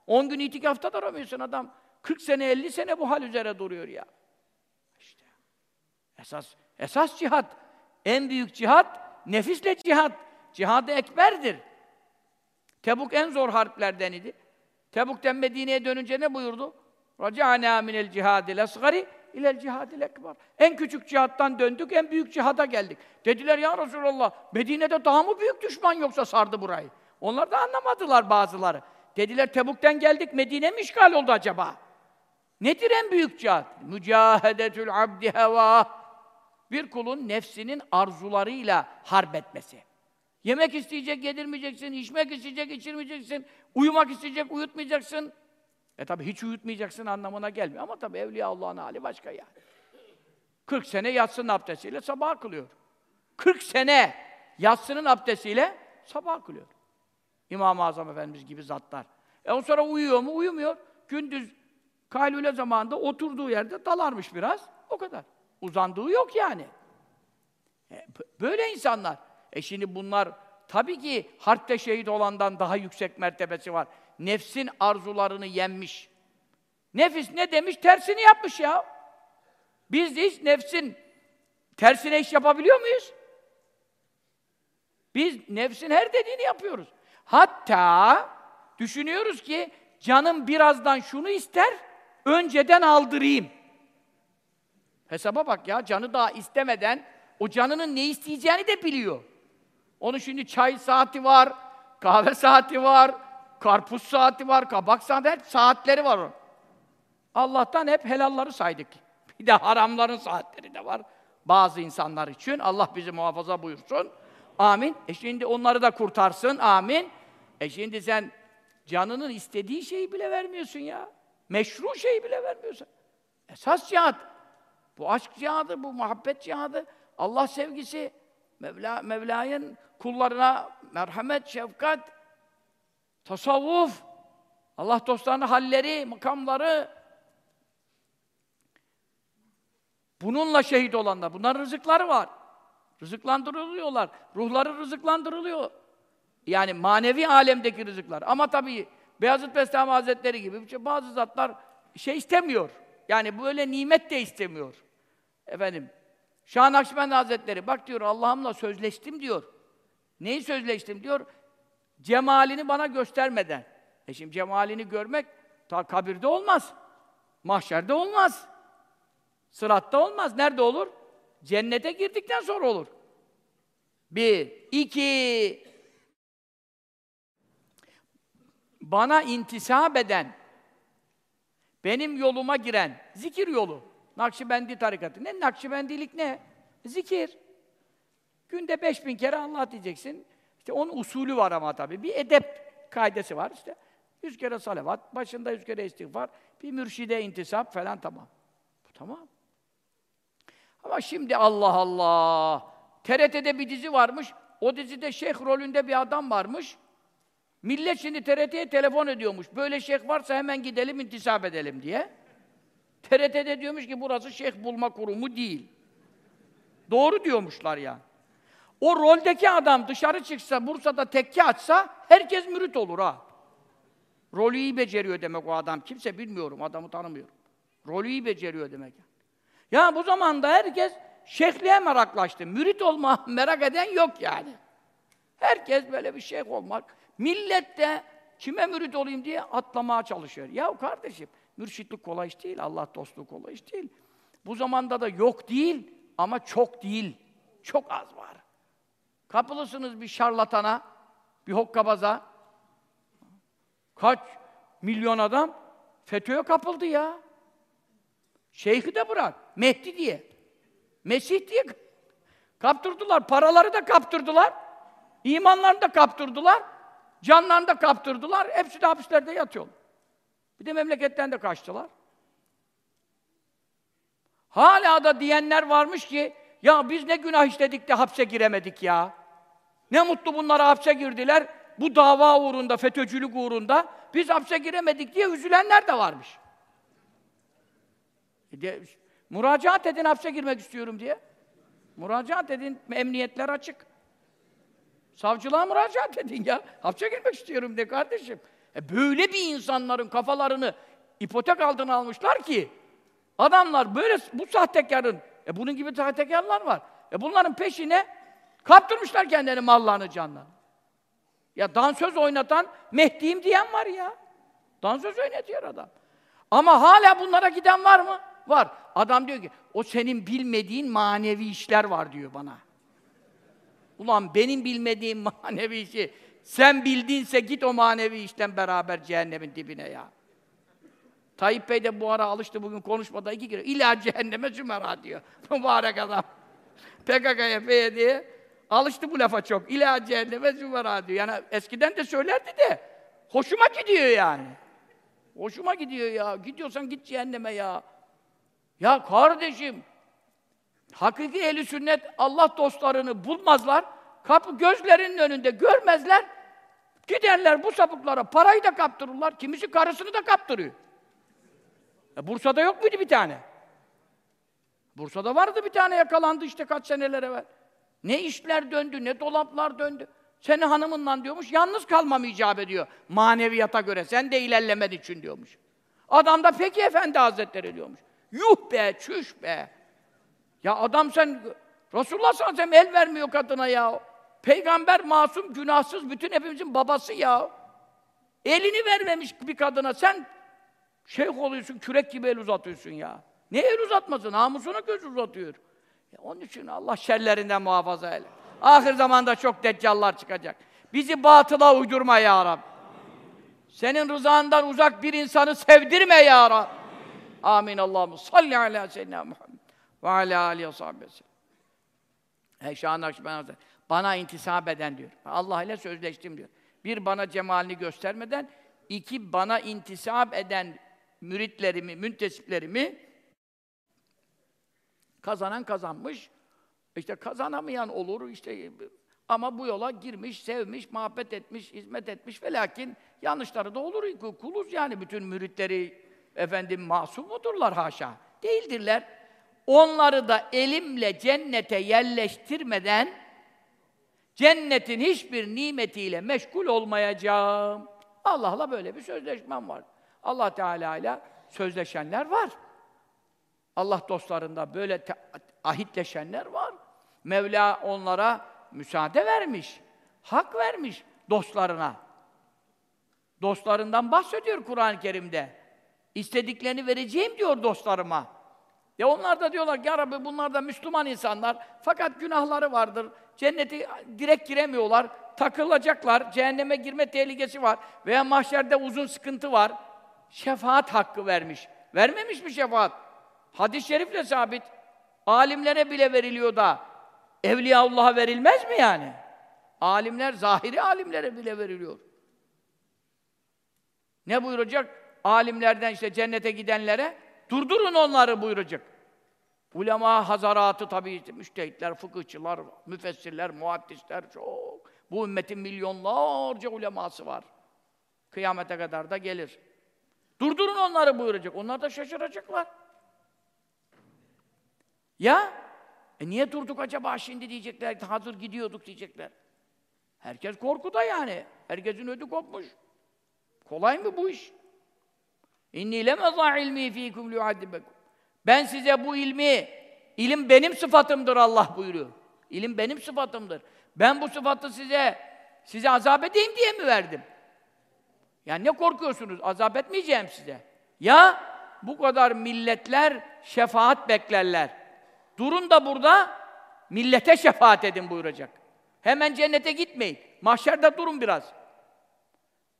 10 gün itikafta duramıyorsun adam. 40 sene, 50 sene bu hal üzere duruyor ya. İşte. Esas, esas cihat. En büyük cihat, nefisle cihat. Cihad-ı ekberdir. Tebuk en zor harplerden idi. Tebuk'ten Medine'ye dönünce ne buyurdu? Raca'na minel cihadil asgari ilel cihadil ekber. En küçük cihattan döndük, en büyük cihada geldik. Dediler ya Resulallah, Medine'de daha mı büyük düşman yoksa sardı burayı? Onlar da anlamadılar bazıları. Dediler Tebuk'ten geldik, Medine mi işgal oldu acaba? Nedir en büyük cihat? Mücahedetül abdi heva. Bir kulun nefsinin arzularıyla harp etmesi. Yemek isteyecek, yedirmeyeceksin, içmek isteyecek, içirmeyeceksin, uyumak isteyecek, uyutmayacaksın. E tabi hiç uyutmayacaksın anlamına gelmiyor ama tabi Evliya Allah'ın hali başka yani. 40 sene yatsının abdestiyle sabah kılıyor. 40 sene yatsının abdestiyle sabah kılıyor. İmam-ı Azam Efendimiz gibi zatlar. E on sonra uyuyor mu? Uyumuyor. Gündüz kaylule zamanında oturduğu yerde dalarmış biraz. O kadar. Uzandığı yok yani. E, böyle insanlar. E şimdi bunlar tabii ki harpte şehit olandan daha yüksek mertebesi var. Nefsin arzularını yenmiş. Nefis ne demiş? Tersini yapmış ya. Biz hiç nefsin tersine iş yapabiliyor muyuz? Biz nefsin her dediğini yapıyoruz. Hatta düşünüyoruz ki canım birazdan şunu ister, önceden aldırayım. Hesaba bak ya, canı daha istemeden o canının ne isteyeceğini de biliyor. Onun şimdi çay saati var, kahve saati var, karpuz saati var, kabak saati, hep saatleri var onun. Allah'tan hep helalları saydık. Bir de haramların saatleri de var bazı insanlar için. Allah bizi muhafaza buyursun. Amin. E şimdi onları da kurtarsın. Amin. E şimdi sen canının istediği şeyi bile vermiyorsun ya. Meşru şeyi bile vermiyorsun. Esas cihat. Bu aşk cihadı, bu muhabbet cihadı, Allah sevgisi, Mevla, Mevla'nın kullarına merhamet, şefkat, tasavvuf, Allah dostlarının halleri, makamları, bununla şehit olanlar, bunların rızıkları var. Rızıklandırılıyorlar. Ruhları rızıklandırılıyor. Yani manevi alemdeki rızıklar. Ama tabii Beyazıt Bestami Hazretleri gibi bazı zatlar şey istemiyor. Yani böyle nimet de istemiyor. Efendim, Şah Nakşibendi Hazretleri, bak diyor Allah'ımla sözleştim diyor. Neyi sözleştim diyor? Cemalini bana göstermeden. E şimdi cemalini görmek ta kabirde olmaz. Mahşerde olmaz. Sıratta olmaz. Nerede olur? Cennete girdikten sonra olur. Bir. iki. Bana intisap eden, benim yoluma giren, zikir yolu. Nakşibendi tarikatı. Ne Nakşibendilik ne? Zikir. Günde 5000 kere Allah diyeceksin. İşte onun usulü var ama tabii. Bir edep kaidesi var işte. Yüz kere salavat, başında yüz kere istiğfar, bir mürşide intisap falan tamam. Bu tamam. Ama şimdi Allah Allah. TRT'de bir dizi varmış. O dizide şeyh rolünde bir adam varmış. Millet şimdi TRT'ye telefon ediyormuş. Böyle şeyh varsa hemen gidelim intisap edelim diye. TRT'de diyormuş ki burası şeyh bulma kurumu değil. Doğru diyormuşlar ya. O roldeki adam dışarı çıksa, Bursa'da tekke açsa herkes mürit olur ha. Rolü iyi beceriyor demek o adam. Kimse bilmiyorum, adamı tanımıyorum. Rolü iyi beceriyor demek. Ya bu zamanda herkes şeyhliğe meraklaştı. Mürit olma merak eden yok yani. Herkes böyle bir şeyh olmak. Millet de kime mürit olayım diye atlamaya çalışıyor. Ya kardeşim, Mürşitlik kolay iş değil, Allah dostluğu kolay iş değil. Bu zamanda da yok değil ama çok değil. Çok az var. Kapılısınız bir şarlatana, bir hokkabaza. Kaç milyon adam FETÖ'ye kapıldı ya. Şeyhi de bırak, Mehdi diye. Mesih diye kaptırdılar, paraları da kaptırdılar. imanlarını da kaptırdılar. Canlarını da kaptırdılar. Hepsi de hapislerde yatıyor. Bir de memleketten de kaçtılar. Hala da diyenler varmış ki, ya biz ne günah işledik de hapse giremedik ya. Ne mutlu bunlara hapse girdiler. Bu dava uğrunda, FETÖ'cülük uğrunda biz hapse giremedik diye üzülenler de varmış. E de, müracaat edin hapse girmek istiyorum diye. Müracaat edin, emniyetler açık. Savcılığa müracaat edin ya. Hapse girmek istiyorum de kardeşim. E böyle bir insanların kafalarını ipotek altına almışlar ki adamlar böyle bu sahtekarın e bunun gibi sahtekarlar var. E bunların peşine kaptırmışlar kendilerini mallarını canlarını. Ya dansöz oynatan Mehdi'yim diyen var ya. Dansöz oynatıyor adam. Ama hala bunlara giden var mı? Var. Adam diyor ki, o senin bilmediğin manevi işler var diyor bana. Ulan benim bilmediğim manevi işi, sen bildinse git o manevi işten beraber cehennemin dibine ya. Tayyip Bey de bu ara alıştı bugün konuşmada iki kere. İlla cehenneme zümera diyor. Mübarek adam. PKK'ya, PYD'ye alıştı bu lafa çok. İlla cehenneme zümera diyor. Yani eskiden de söylerdi de hoşuma gidiyor yani. Hoşuma gidiyor ya. Gidiyorsan git cehenneme ya. Ya kardeşim, hakiki ehli sünnet Allah dostlarını bulmazlar. Kapı gözlerinin önünde görmezler. Giderler bu sapıklara parayı da kaptırırlar. Kimisi karısını da kaptırıyor. E, Bursa'da yok muydu bir tane? Bursa'da vardı bir tane yakalandı işte kaç seneler evvel. Ne işler döndü, ne dolaplar döndü. Senin hanımınla diyormuş, yalnız kalmam icap ediyor. Maneviyata göre, sen de ilerlemen için diyormuş. Adam da peki efendi hazretleri diyormuş. Yuh be, çüş be. Ya adam sen, Resulullah sallallahu aleyhi ve sellem el vermiyor kadına ya. Peygamber masum, günahsız, bütün hepimizin babası ya. Elini vermemiş bir kadına, sen şeyh oluyorsun, kürek gibi el uzatıyorsun ya. Ne el uzatması? Namusuna göz uzatıyor. Ya onun için Allah şerlerinden muhafaza eyle. Ahir zamanda çok deccallar çıkacak. Bizi batıla uydurma ya Rab. Senin rızandan uzak bir insanı sevdirme ya Rab. Amin Allah'ım. Salli ala seyyidina Muhammed ve ala alihi ve sahbihi Nakşibendi Bana intisap eden diyor. Allah ile sözleştim diyor. Bir bana cemalini göstermeden, iki bana intisap eden müritlerimi, müntesiplerimi kazanan kazanmış, işte kazanamayan olur, işte ama bu yola girmiş, sevmiş, muhabbet etmiş, hizmet etmiş ve lakin yanlışları da olur. Kuluz yani bütün müritleri efendim masum mudurlar haşa. Değildirler. Onları da elimle cennete yerleştirmeden cennetin hiçbir nimetiyle meşgul olmayacağım. Allah'la böyle bir sözleşmem var. Allah Teala ile sözleşenler var. Allah dostlarında böyle ahitleşenler var. Mevla onlara müsaade vermiş. Hak vermiş dostlarına. Dostlarından bahsediyor Kur'an-ı Kerim'de. İstediklerini vereceğim diyor dostlarıma. Ya onlar da diyorlar ki ya Rabbi bunlar da Müslüman insanlar fakat günahları vardır. Cenneti direkt giremiyorlar. Takılacaklar. Cehenneme girme tehlikesi var. Veya mahşerde uzun sıkıntı var. Şefaat hakkı vermiş. Vermemiş mi şefaat? Hadis-i şerifle sabit. Alimlere bile veriliyor da Evliyaullah'a verilmez mi yani? Alimler, zahiri alimlere bile veriliyor. Ne buyuracak? Alimlerden işte cennete gidenlere durdurun onları buyuracak. Ulema hazaratı tabii işte, müştehitler, fıkıhçılar, müfessirler, muhaddisler çok. Bu ümmetin milyonlarca uleması var. Kıyamete kadar da gelir. Durdurun onları buyuracak. Onlar da şaşıracaklar. Ya e niye durduk acaba şimdi diyecekler, hazır gidiyorduk diyecekler. Herkes korkuda yani. Herkesin ödü kopmuş. Kolay mı bu iş? İnni lemezâ ilmi fîküm liuaddibekum. Ben size bu ilmi, ilim benim sıfatımdır Allah buyuruyor. İlim benim sıfatımdır. Ben bu sıfatı size, size azap edeyim diye mi verdim? Yani ne korkuyorsunuz? Azap etmeyeceğim size. Ya bu kadar milletler şefaat beklerler. Durun da burada millete şefaat edin buyuracak. Hemen cennete gitmeyin. Mahşerde durun biraz.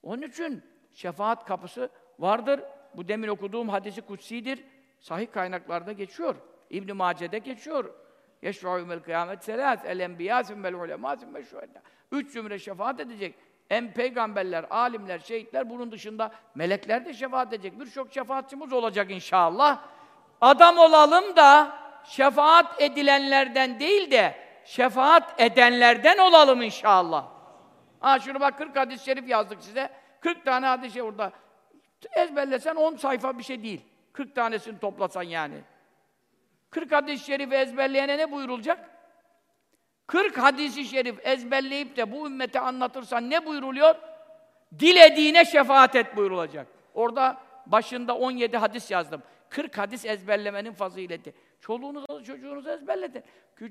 Onun için şefaat kapısı vardır. Bu demin okuduğum hadisi kutsidir. Sahih kaynaklarda geçiyor. İbn Mace'de geçiyor. Yeşfa'u yevmel kıyamet selat el enbiya sümmel ulema sümmel şuhedâ. Üç zümre şefaat edecek. Hem peygamberler, alimler, şehitler bunun dışında melekler de şefaat edecek. Birçok şefaatçimiz olacak inşallah. Adam olalım da şefaat edilenlerden değil de şefaat edenlerden olalım inşallah. Ha şunu bak 40 hadis-i şerif yazdık size. 40 tane hadis-i orada. Ezberlesen 10 sayfa bir şey değil. 40 tanesini toplasan yani. 40 hadis-i şerif ezberleyene ne buyurulacak? 40 hadisi şerif ezberleyip de bu ümmete anlatırsan ne buyuruluyor? Dilediğine şefaat et buyurulacak. Orada başında 17 hadis yazdım. 40 hadis ezberlemenin fazileti. Çoluğunuza, çocuğunuza ezberletin.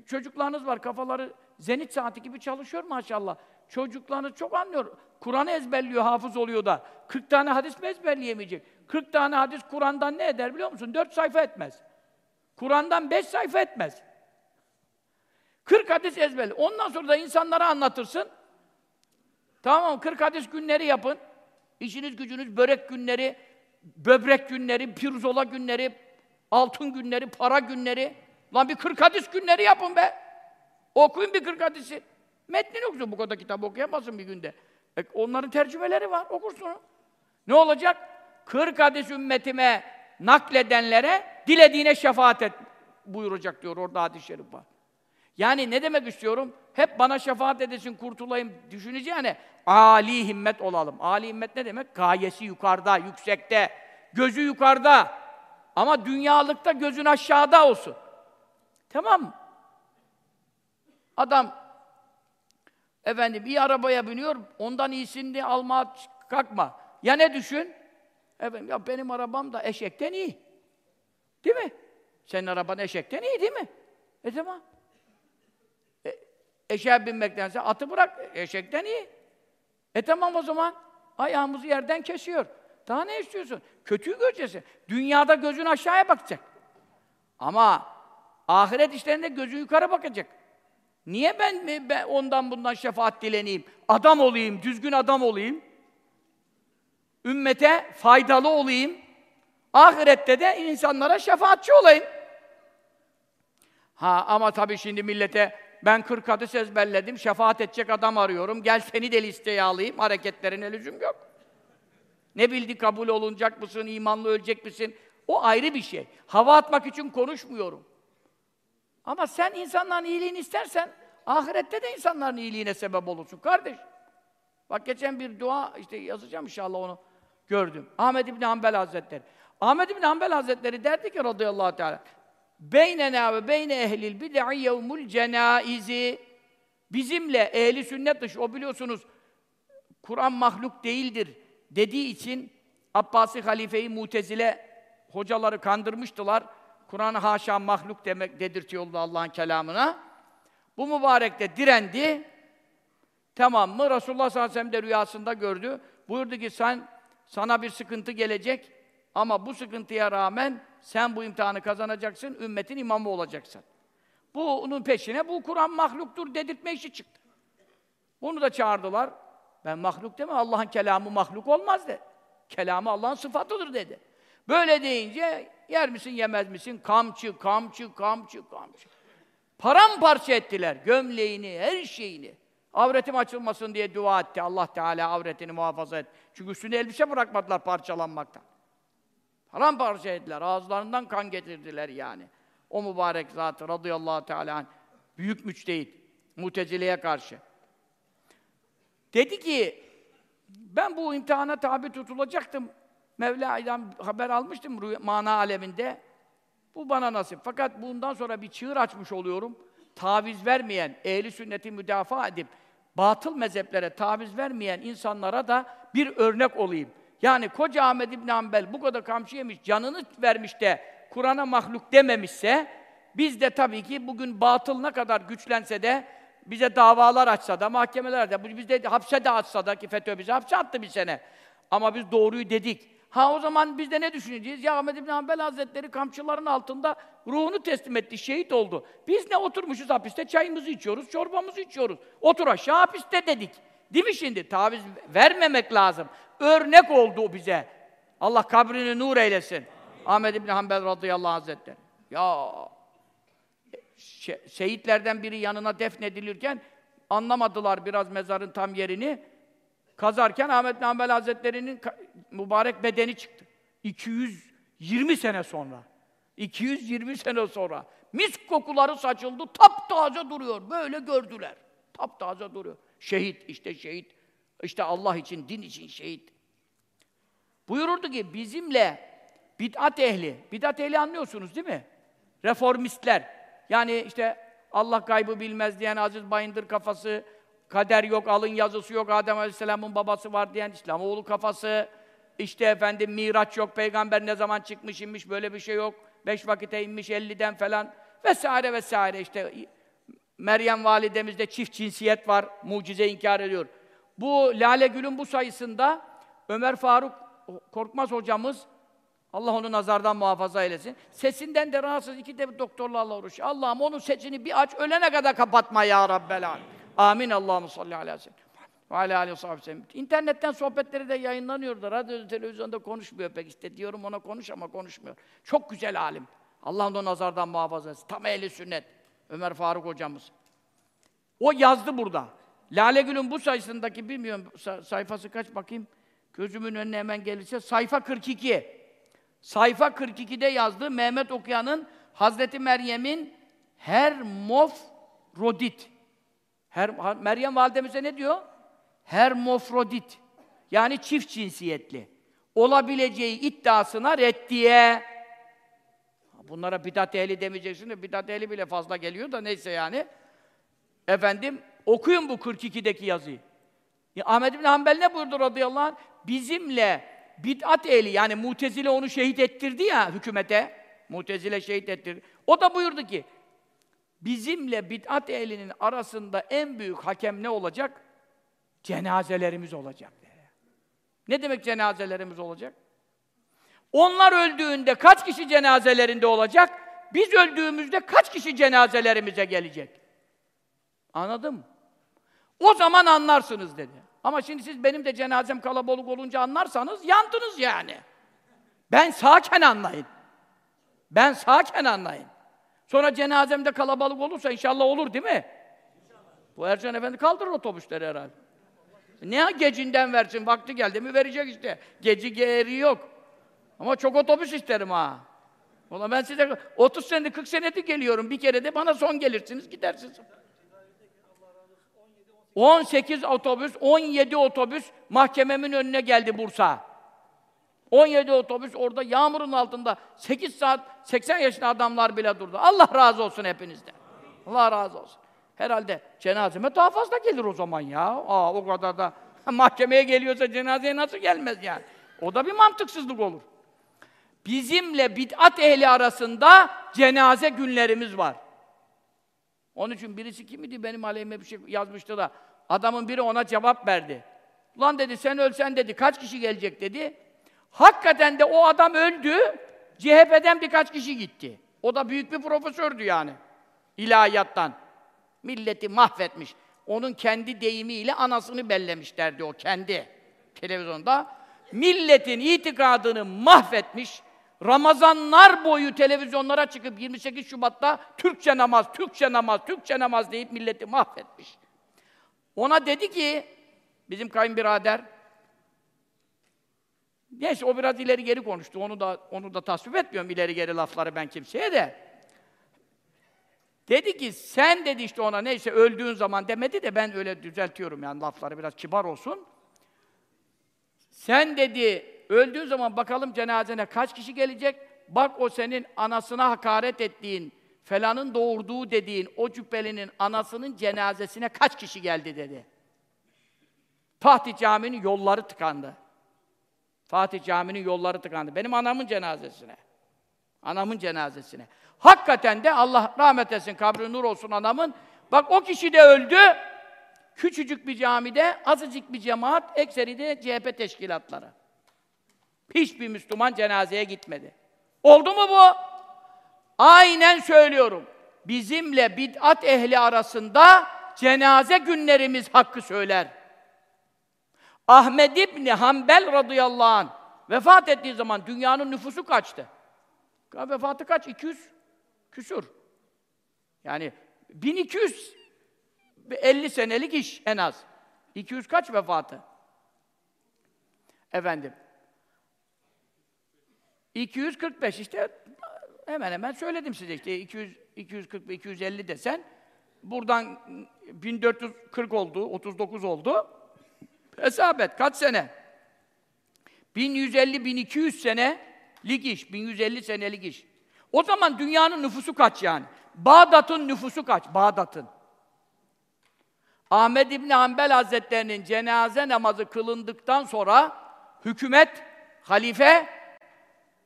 Çocuklarınız var, kafaları zenit saati gibi çalışıyor maşallah. Çocuklarınız çok anlıyor. Kur'an'ı ezberliyor, hafız oluyor da. 40 tane hadis mi ezberleyemeyecek? 40 tane hadis Kur'an'dan ne eder biliyor musun? 4 sayfa etmez. Kur'an'dan 5 sayfa etmez. 40 hadis ezberle. Ondan sonra da insanlara anlatırsın. Tamam mı? 40 hadis günleri yapın. İşiniz gücünüz börek günleri, böbrek günleri, pirzola günleri, altın günleri, para günleri. Lan bir 40 hadis günleri yapın be. Okuyun bir 40 hadisi. Metnini okusun. Bu kadar kitap okuyamazsın bir günde. E, onların tercümeleri var. Okursun. Ne olacak? 40 hadis ümmetime nakledenlere dilediğine şefaat et buyuracak diyor orada hadis-i şerif var. Yani ne demek istiyorum? Hep bana şefaat edesin, kurtulayım düşüneceğine âli himmet olalım. Âli himmet ne demek? Gayesi yukarıda, yüksekte, gözü yukarıda. Ama dünyalıkta gözün aşağıda olsun. Tamam mı? Adam efendim bir arabaya biniyor, ondan iyisini almaya kalkma. Ya ne düşün? Efendim ya benim arabam da eşekten iyi. Değil mi? Senin araban eşekten iyi değil mi? E tamam. Eşeğe binmektense atı bırak, eşekten iyi. E tamam o zaman. Ayağımızı yerden kesiyor. Daha ne istiyorsun? Kötüyü göreceksin. Dünyada gözün aşağıya bakacak. Ama ahiret işlerinde gözü yukarı bakacak. Niye ben, ben ondan bundan şefaat dileneyim? Adam olayım, düzgün adam olayım. Ümmete faydalı olayım. Ahirette de insanlara şefaatçi olayım. Ha ama tabii şimdi millete ben 40 hadis ezberledim, şefaat edecek adam arıyorum. Gel seni de listeye alayım. Hareketlerine lüzum yok. Ne bildi kabul olunacak mısın, imanlı ölecek misin? O ayrı bir şey. Hava atmak için konuşmuyorum. Ama sen insanların iyiliğini istersen, ahirette de insanların iyiliğine sebep olursun kardeş. Bak geçen bir dua, işte yazacağım inşallah onu, gördüm. Ahmed İbni Hanbel Hazretleri. Ahmed İbni Hanbel Hazretleri derdi ki radıyallahu teala, Beynena ve beyne ehlil bid'i yevmul cenaizi. Bizimle ehli sünnet dışı, o biliyorsunuz Kur'an mahluk değildir dediği için Abbasi halifeyi mutezile hocaları kandırmıştılar. Kur'an'ı haşa mahluk demek dedirtiyordu Allah'ın kelamına. Bu mübarek de direndi. Tamam mı? Resulullah sallallahu aleyhi ve sellem de rüyasında gördü. Buyurdu ki sen sana bir sıkıntı gelecek ama bu sıkıntıya rağmen sen bu imtihanı kazanacaksın, ümmetin imamı olacaksın. Bunun peşine bu Kur'an mahluktur dedirtme işi çıktı. Bunu da çağırdılar. Ben mahluk deme, Allah'ın kelamı mahluk olmaz de. Kelamı Allah'ın sıfatıdır dedi. Böyle deyince yer misin yemez misin? Kamçı, kamçı, kamçı, kamçı. Paramparça ettiler gömleğini, her şeyini. Avretim açılmasın diye dua etti. Allah Teala avretini muhafaza et. Çünkü üstüne elbise bırakmadılar parçalanmaktan. Paramparça ettiler. Ağızlarından kan getirdiler yani. O mübarek zatı radıyallahu teala anh, büyük müçtehit Mutezile'ye karşı. Dedi ki ben bu imtihana tabi tutulacaktım. Mevla'dan haber almıştım mana aleminde. Bu bana nasip. Fakat bundan sonra bir çığır açmış oluyorum. Taviz vermeyen, ehli sünneti müdafaa edip batıl mezheplere taviz vermeyen insanlara da bir örnek olayım. Yani koca Ahmed İbn Hanbel bu kadar kamçı yemiş, canını vermiş de Kur'an'a mahluk dememişse biz de tabii ki bugün batıl ne kadar güçlense de bize davalar açsa da, mahkemeler de, bu bizde hapse de atsa da ki FETÖ bizi hapse attı bir sene. Ama biz doğruyu dedik. Ha o zaman biz de ne düşüneceğiz? Ya Ahmed İbn Hanbel Hazretleri kamçıların altında ruhunu teslim etti, şehit oldu. Biz ne oturmuşuz hapiste, çayımızı içiyoruz, çorbamızı içiyoruz. Otur aşağı hapiste dedik. Değil mi şimdi? Taviz vermemek lazım. Örnek oldu bize. Allah kabrini nur eylesin. Ahmed İbn Hanbel radıyallahu hazretleri. Ya şe- şehitlerden biri yanına defnedilirken anlamadılar biraz mezarın tam yerini. Kazarken Ahmet bin Hanbel Hazretleri'nin mübarek bedeni çıktı. 220 sene sonra. 220 sene sonra. Mis kokuları saçıldı, taptaze duruyor. Böyle gördüler. Taptaze duruyor. Şehit, işte şehit. İşte Allah için, din için şehit. Buyururdu ki bizimle bid'at ehli, bid'at ehli anlıyorsunuz değil mi? Reformistler. Yani işte Allah gaybı bilmez diyen Aziz Bayındır kafası, kader yok, alın yazısı yok, Adem Aleyhisselam'ın babası var diyen İslamoğlu kafası, işte efendim Miraç yok, peygamber ne zaman çıkmış inmiş böyle bir şey yok. beş vakite inmiş 50'den falan vesaire vesaire işte Meryem validemizde çift cinsiyet var, mucize inkar ediyor. Bu Lale Gül'ün bu sayısında Ömer Faruk Korkmaz hocamız Allah onu nazardan muhafaza eylesin. Sesinden de rahatsız iki de doktorlarla uğraşıyor. Allah'ım onun sesini bir aç, ölene kadar kapatma ya Rabbel Alem. Amin. Allah'ım salli aleyhi ve sellem. Ve aleyhi aleyhi. İnternetten sohbetleri de yayınlanıyordu. Radyo, televizyonda konuşmuyor pek işte. Diyorum ona konuş ama konuşmuyor. Çok güzel alim. Allah onu nazardan muhafaza etsin. Tam ehli sünnet. Ömer Faruk hocamız. O yazdı burada. Lale Gül'ün bu sayısındaki bilmiyorum sayfası kaç bakayım. Gözümün önüne hemen gelirse sayfa 42. Sayfa 42'de yazdı Mehmet Okuyan'ın Hazreti Meryem'in Hermofrodit. Her Meryem validemize ne diyor? Hermofrodit. Yani çift cinsiyetli. Olabileceği iddiasına reddiye. Bunlara bidat ehli demeyeceksin de bidat ehli bile fazla geliyor da neyse yani. Efendim okuyun bu 42'deki yazıyı. Ya Ahmed bin Hanbel ne buyurdu radıyallahu anh? Bizimle bid'at ehli yani Mutezile onu şehit ettirdi ya hükümete. Mutezile şehit ettirdi. O da buyurdu ki bizimle bid'at ehlinin arasında en büyük hakem ne olacak? Cenazelerimiz olacak. Ne demek cenazelerimiz olacak? Onlar öldüğünde kaç kişi cenazelerinde olacak? Biz öldüğümüzde kaç kişi cenazelerimize gelecek? Anladın mı? O zaman anlarsınız dedi. Ama şimdi siz benim de cenazem kalabalık olunca anlarsanız yandınız yani. Ben sağken anlayın. Ben sağken anlayın. Sonra cenazemde kalabalık olursa inşallah olur değil mi? Bu Ercan Efendi kaldırır otobüsleri herhalde. Ne gecinden versin, vakti geldi mi verecek işte. Geci geğeri yok. Ama çok otobüs isterim ha. Ulan ben size 30 senedir, 40 senedir geliyorum. Bir kere de bana son gelirsiniz, gidersiniz. 18 otobüs, 17 otobüs mahkememin önüne geldi Bursa. 17 otobüs orada yağmurun altında 8 saat 80 yaşında adamlar bile durdu. Allah razı olsun hepinizden. Allah razı olsun. Herhalde cenazeme daha fazla gelir o zaman ya. Aa o kadar da mahkemeye geliyorsa cenazeye nasıl gelmez yani? O da bir mantıksızlık olur. Bizimle bid'at ehli arasında cenaze günlerimiz var. Onun için birisi kimidi benim aleyhime bir şey yazmıştı da adamın biri ona cevap verdi. Ulan dedi sen ölsen dedi kaç kişi gelecek dedi. Hakikaten de o adam öldü. CHP'den birkaç kişi gitti. O da büyük bir profesördü yani. İlahiyattan. Milleti mahvetmiş. Onun kendi deyimiyle anasını bellemişlerdi o kendi televizyonda. Milletin itikadını mahvetmiş. Ramazanlar boyu televizyonlara çıkıp 28 Şubat'ta Türkçe namaz, Türkçe namaz, Türkçe namaz deyip milleti mahvetmiş. Ona dedi ki, bizim kayınbirader, neyse o biraz ileri geri konuştu, onu da onu da tasvip etmiyorum ileri geri lafları ben kimseye de. Dedi ki, sen dedi işte ona neyse öldüğün zaman demedi de ben öyle düzeltiyorum yani lafları biraz kibar olsun. Sen dedi, öldüğün zaman bakalım cenazene kaç kişi gelecek? Bak o senin anasına hakaret ettiğin, felanın doğurduğu dediğin o cübbelinin anasının cenazesine kaç kişi geldi dedi. Fatih Camii'nin yolları tıkandı. Fatih Camii'nin yolları tıkandı. Benim anamın cenazesine. Anamın cenazesine. Hakikaten de Allah rahmet etsin, kabri nur olsun anamın. Bak o kişi de öldü. Küçücük bir camide, azıcık bir cemaat, ekseri de CHP teşkilatları. Hiçbir Müslüman cenazeye gitmedi. Oldu mu bu? Aynen söylüyorum. Bizimle bid'at ehli arasında cenaze günlerimiz hakkı söyler. Ahmed İbni Hanbel radıyallahu anh vefat ettiği zaman dünyanın nüfusu kaçtı? Vefatı kaç? 200 küsur. Yani 1250 senelik iş en az. 200 kaç vefatı? Efendim. 245 işte hemen hemen söyledim size işte 200 240 250 desen buradan 1440 oldu, 39 oldu. Hesap et kaç sene? 1150 1200 sene lig iş, 1150 senelik iş. O zaman dünyanın nüfusu kaç yani? Bağdat'ın nüfusu kaç? Bağdat'ın. Ahmed İbni Hanbel Hazretlerinin cenaze namazı kılındıktan sonra hükümet, halife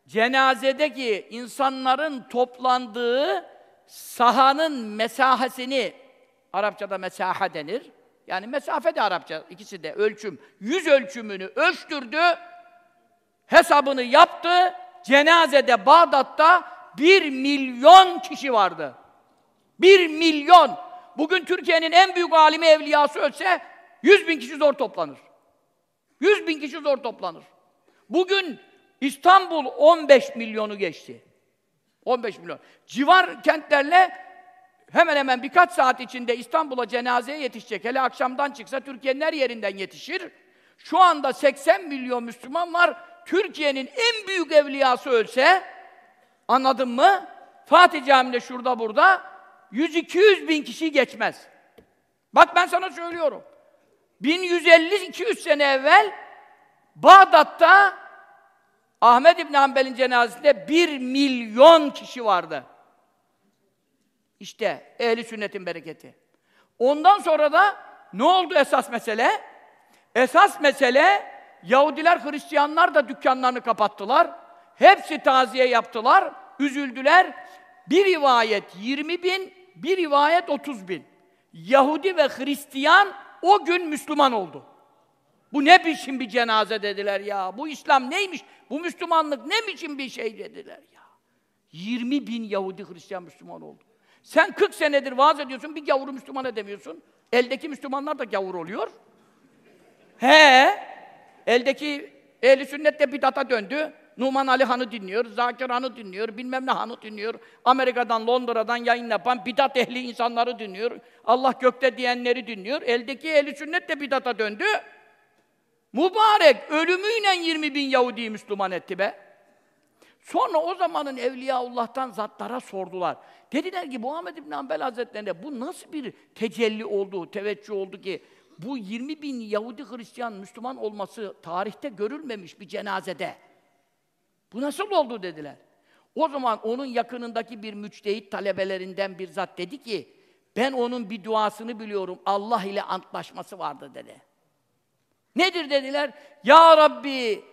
cenazedeki insanların toplandığı sahanın mesahesini Arapçada mesaha denir. Yani mesafe de Arapça ikisi de ölçüm. Yüz ölçümünü ölçtürdü. Hesabını yaptı. Cenazede Bağdat'ta bir milyon kişi vardı. Bir milyon. Bugün Türkiye'nin en büyük alimi evliyası ölse yüz bin kişi zor toplanır. Yüz bin kişi zor toplanır. Bugün İstanbul 15 milyonu geçti. 15 milyon. Civar kentlerle hemen hemen birkaç saat içinde İstanbul'a cenazeye yetişecek. Hele akşamdan çıksa Türkiye'nin her yerinden yetişir. Şu anda 80 milyon Müslüman var. Türkiye'nin en büyük evliyası ölse, anladın mı? Fatih Camii'nde şurada burada 100-200 bin kişi geçmez. Bak ben sana söylüyorum. 1150-200 sene evvel Bağdat'ta Ahmed İbn Hanbel'in cenazesinde bir milyon kişi vardı. İşte ehli sünnetin bereketi. Ondan sonra da ne oldu esas mesele? Esas mesele Yahudiler, Hristiyanlar da dükkanlarını kapattılar. Hepsi taziye yaptılar, üzüldüler. Bir rivayet 20 bin, bir rivayet 30 bin. Yahudi ve Hristiyan o gün Müslüman oldu. Bu ne biçim bir cenaze dediler ya. Bu İslam neymiş? Bu Müslümanlık ne biçim bir şey dediler ya. 20 bin Yahudi Hristiyan Müslüman oldu. Sen 40 senedir vaaz ediyorsun, bir gavuru Müslüman edemiyorsun. Eldeki Müslümanlar da gavur oluyor. He, eldeki ehli sünnet de bidata döndü. Numan Ali Han'ı dinliyor, Zakir Han'ı dinliyor, bilmem ne Han'ı dinliyor. Amerika'dan, Londra'dan yayın yapan bidat ehli insanları dinliyor. Allah gökte diyenleri dinliyor. Eldeki ehli sünnet de bidata döndü. Mübarek ölümüyle 20 bin Yahudi Müslüman etti be. Sonra o zamanın Evliyaullah'tan zatlara sordular. Dediler ki Muhammed İbn Hanbel Hazretlerine bu nasıl bir tecelli oldu, teveccüh oldu ki bu 20 bin Yahudi Hristiyan Müslüman olması tarihte görülmemiş bir cenazede. Bu nasıl oldu dediler. O zaman onun yakınındaki bir müçtehit talebelerinden bir zat dedi ki ben onun bir duasını biliyorum. Allah ile antlaşması vardı dedi. Nedir dediler? Ya Rabbi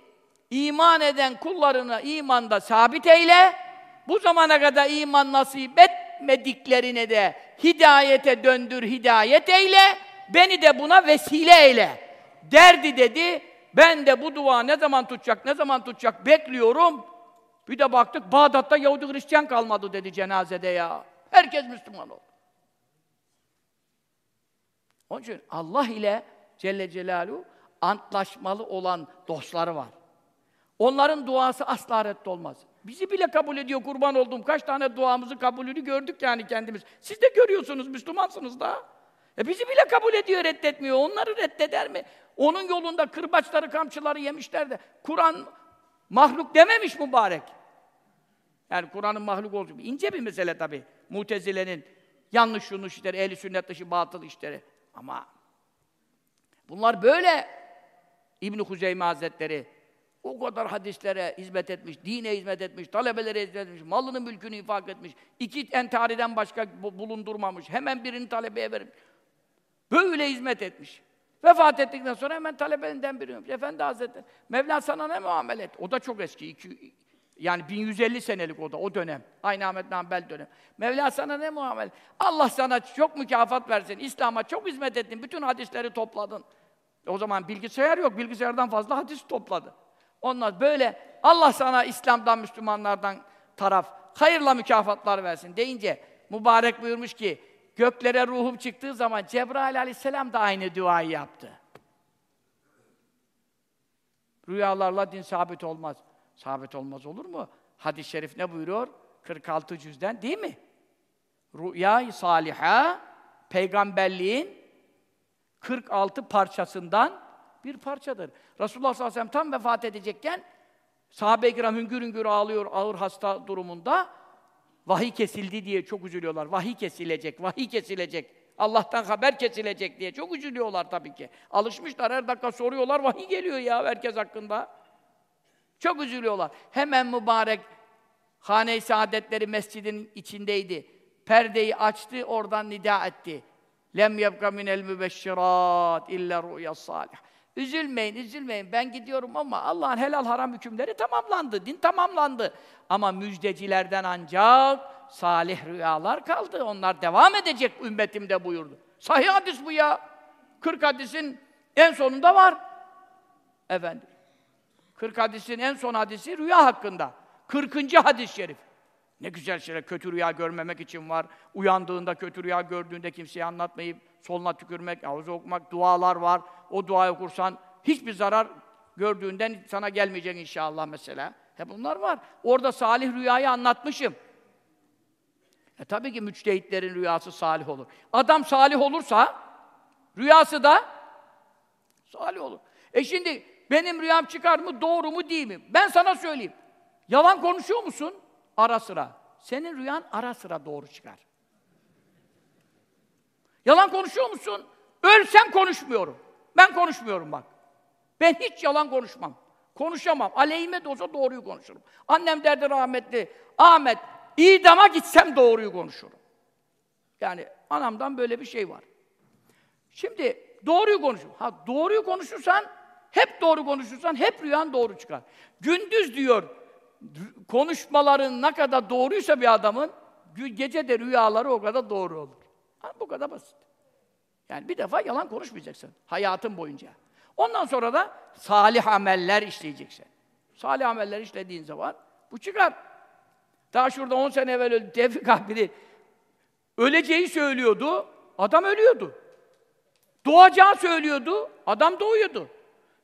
iman eden kullarına imanda sabit eyle. Bu zamana kadar iman nasip etmediklerine de hidayete döndür, hidayet eyle. Beni de buna vesile eyle. Derdi dedi. Ben de bu dua ne zaman tutacak, ne zaman tutacak bekliyorum. Bir de baktık Bağdat'ta Yahudi Hristiyan kalmadı dedi cenazede ya. Herkes Müslüman oldu. Onun için Allah ile Celle Celaluhu antlaşmalı olan dostları var. Onların duası asla reddolmaz. Bizi bile kabul ediyor kurban olduğum. Kaç tane duamızı kabulünü gördük yani kendimiz. Siz de görüyorsunuz, Müslümansınız da. E bizi bile kabul ediyor, reddetmiyor. Onları reddeder mi? Onun yolunda kırbaçları, kamçıları yemişler de. Kur'an mahluk dememiş mübarek. Yani Kur'an'ın mahluk olduğu ince bir mesele tabi. Mutezile'nin yanlış şunu işleri, ehli sünnet dışı batıl işleri. Ama bunlar böyle İbn Huzeyme Hazretleri o kadar hadislere hizmet etmiş, dine hizmet etmiş, talebelere hizmet etmiş, malını mülkünü infak etmiş, iki entariden başka bulundurmamış, hemen birini talebeye verip böyle hizmet etmiş. Vefat ettikten sonra hemen talebelerinden biri Efendi Hazretleri, Mevla sana ne muamele et? O da çok eski, iki, yani 1150 senelik o da, o dönem. Aynı Ahmet Nambel dönem. Mevla sana ne muamele? Allah sana çok mükafat versin. İslam'a çok hizmet ettin. Bütün hadisleri topladın. O zaman bilgisayar yok. Bilgisayardan fazla hadis topladı. Onlar böyle Allah sana İslam'dan, Müslümanlardan taraf hayırla mükafatlar versin deyince mübarek buyurmuş ki göklere ruhum çıktığı zaman Cebrail aleyhisselam da aynı duayı yaptı. Rüyalarla din sabit olmaz. Sabit olmaz olur mu? Hadis-i şerif ne buyuruyor? 46 cüzden değil mi? Rüya-i saliha peygamberliğin 46 parçasından bir parçadır. Resulullah sallallahu aleyhi ve sellem tam vefat edecekken sahabe-i kiram hüngür hüngür ağlıyor ağır hasta durumunda vahiy kesildi diye çok üzülüyorlar. Vahiy kesilecek, vahiy kesilecek. Allah'tan haber kesilecek diye çok üzülüyorlar tabii ki. Alışmışlar her dakika soruyorlar vahiy geliyor ya herkes hakkında. Çok üzülüyorlar. Hemen mübarek hane-i saadetleri mescidin içindeydi. Perdeyi açtı, oradan nida etti. Lem yebka minel mübeşşirat illa ru'ya salih. Üzülmeyin, üzülmeyin. Ben gidiyorum ama Allah'ın helal haram hükümleri tamamlandı. Din tamamlandı. Ama müjdecilerden ancak salih rüyalar kaldı. Onlar devam edecek ümmetimde buyurdu. Sahih hadis bu ya. 40 hadisin en sonunda var. Efendim. 40 hadisin en son hadisi rüya hakkında. 40. hadis-i şerif. Ne güzel şeyler, kötü rüya görmemek için var. Uyandığında kötü rüya gördüğünde kimseye anlatmayıp soluna tükürmek, havuza okumak, dualar var. O duayı okursan hiçbir zarar gördüğünden sana gelmeyecek inşallah mesela. Hep bunlar var. Orada salih rüyayı anlatmışım. E tabii ki müçtehitlerin rüyası salih olur. Adam salih olursa rüyası da salih olur. E şimdi benim rüyam çıkar mı, doğru mu, değil mi? Ben sana söyleyeyim. Yalan konuşuyor musun? Ara sıra. Senin rüyan ara sıra doğru çıkar. Yalan konuşuyor musun? Ölsem konuşmuyorum. Ben konuşmuyorum bak. Ben hiç yalan konuşmam. Konuşamam. Aleyhime de olsa doğruyu konuşurum. Annem derdi rahmetli, Ahmet, idama gitsem doğruyu konuşurum. Yani anamdan böyle bir şey var. Şimdi doğruyu konuşurum. Ha doğruyu konuşursan, hep doğru konuşursan hep rüyan doğru çıkar. Gündüz diyor, konuşmaların ne kadar doğruysa bir adamın, gece de rüyaları o kadar doğru olur. Ha, bu kadar basit. Yani bir defa yalan konuşmayacaksın hayatın boyunca. Ondan sonra da salih ameller işleyeceksin. Salih ameller işlediğin zaman bu çıkar. Daha şurada 10 sene evvel öldü Tevfik abini öleceği söylüyordu, adam ölüyordu. Doğacağı söylüyordu, adam doğuyordu.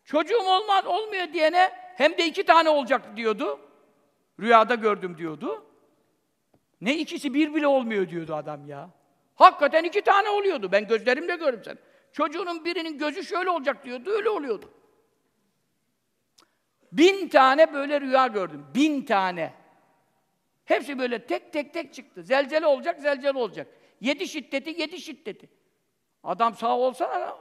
Çocuğum olmaz, olmuyor diyene hem de iki tane olacak diyordu. Rüyada gördüm diyordu. Ne ikisi bir bile olmuyor diyordu adam ya. Hakikaten iki tane oluyordu. Ben gözlerimle gördüm sen. Çocuğunun birinin gözü şöyle olacak diyordu, öyle oluyordu. Bin tane böyle rüya gördüm. Bin tane. Hepsi böyle tek tek tek çıktı. Zelzele olacak, zelzele olacak. Yedi şiddeti, yedi şiddeti. Adam sağ olsa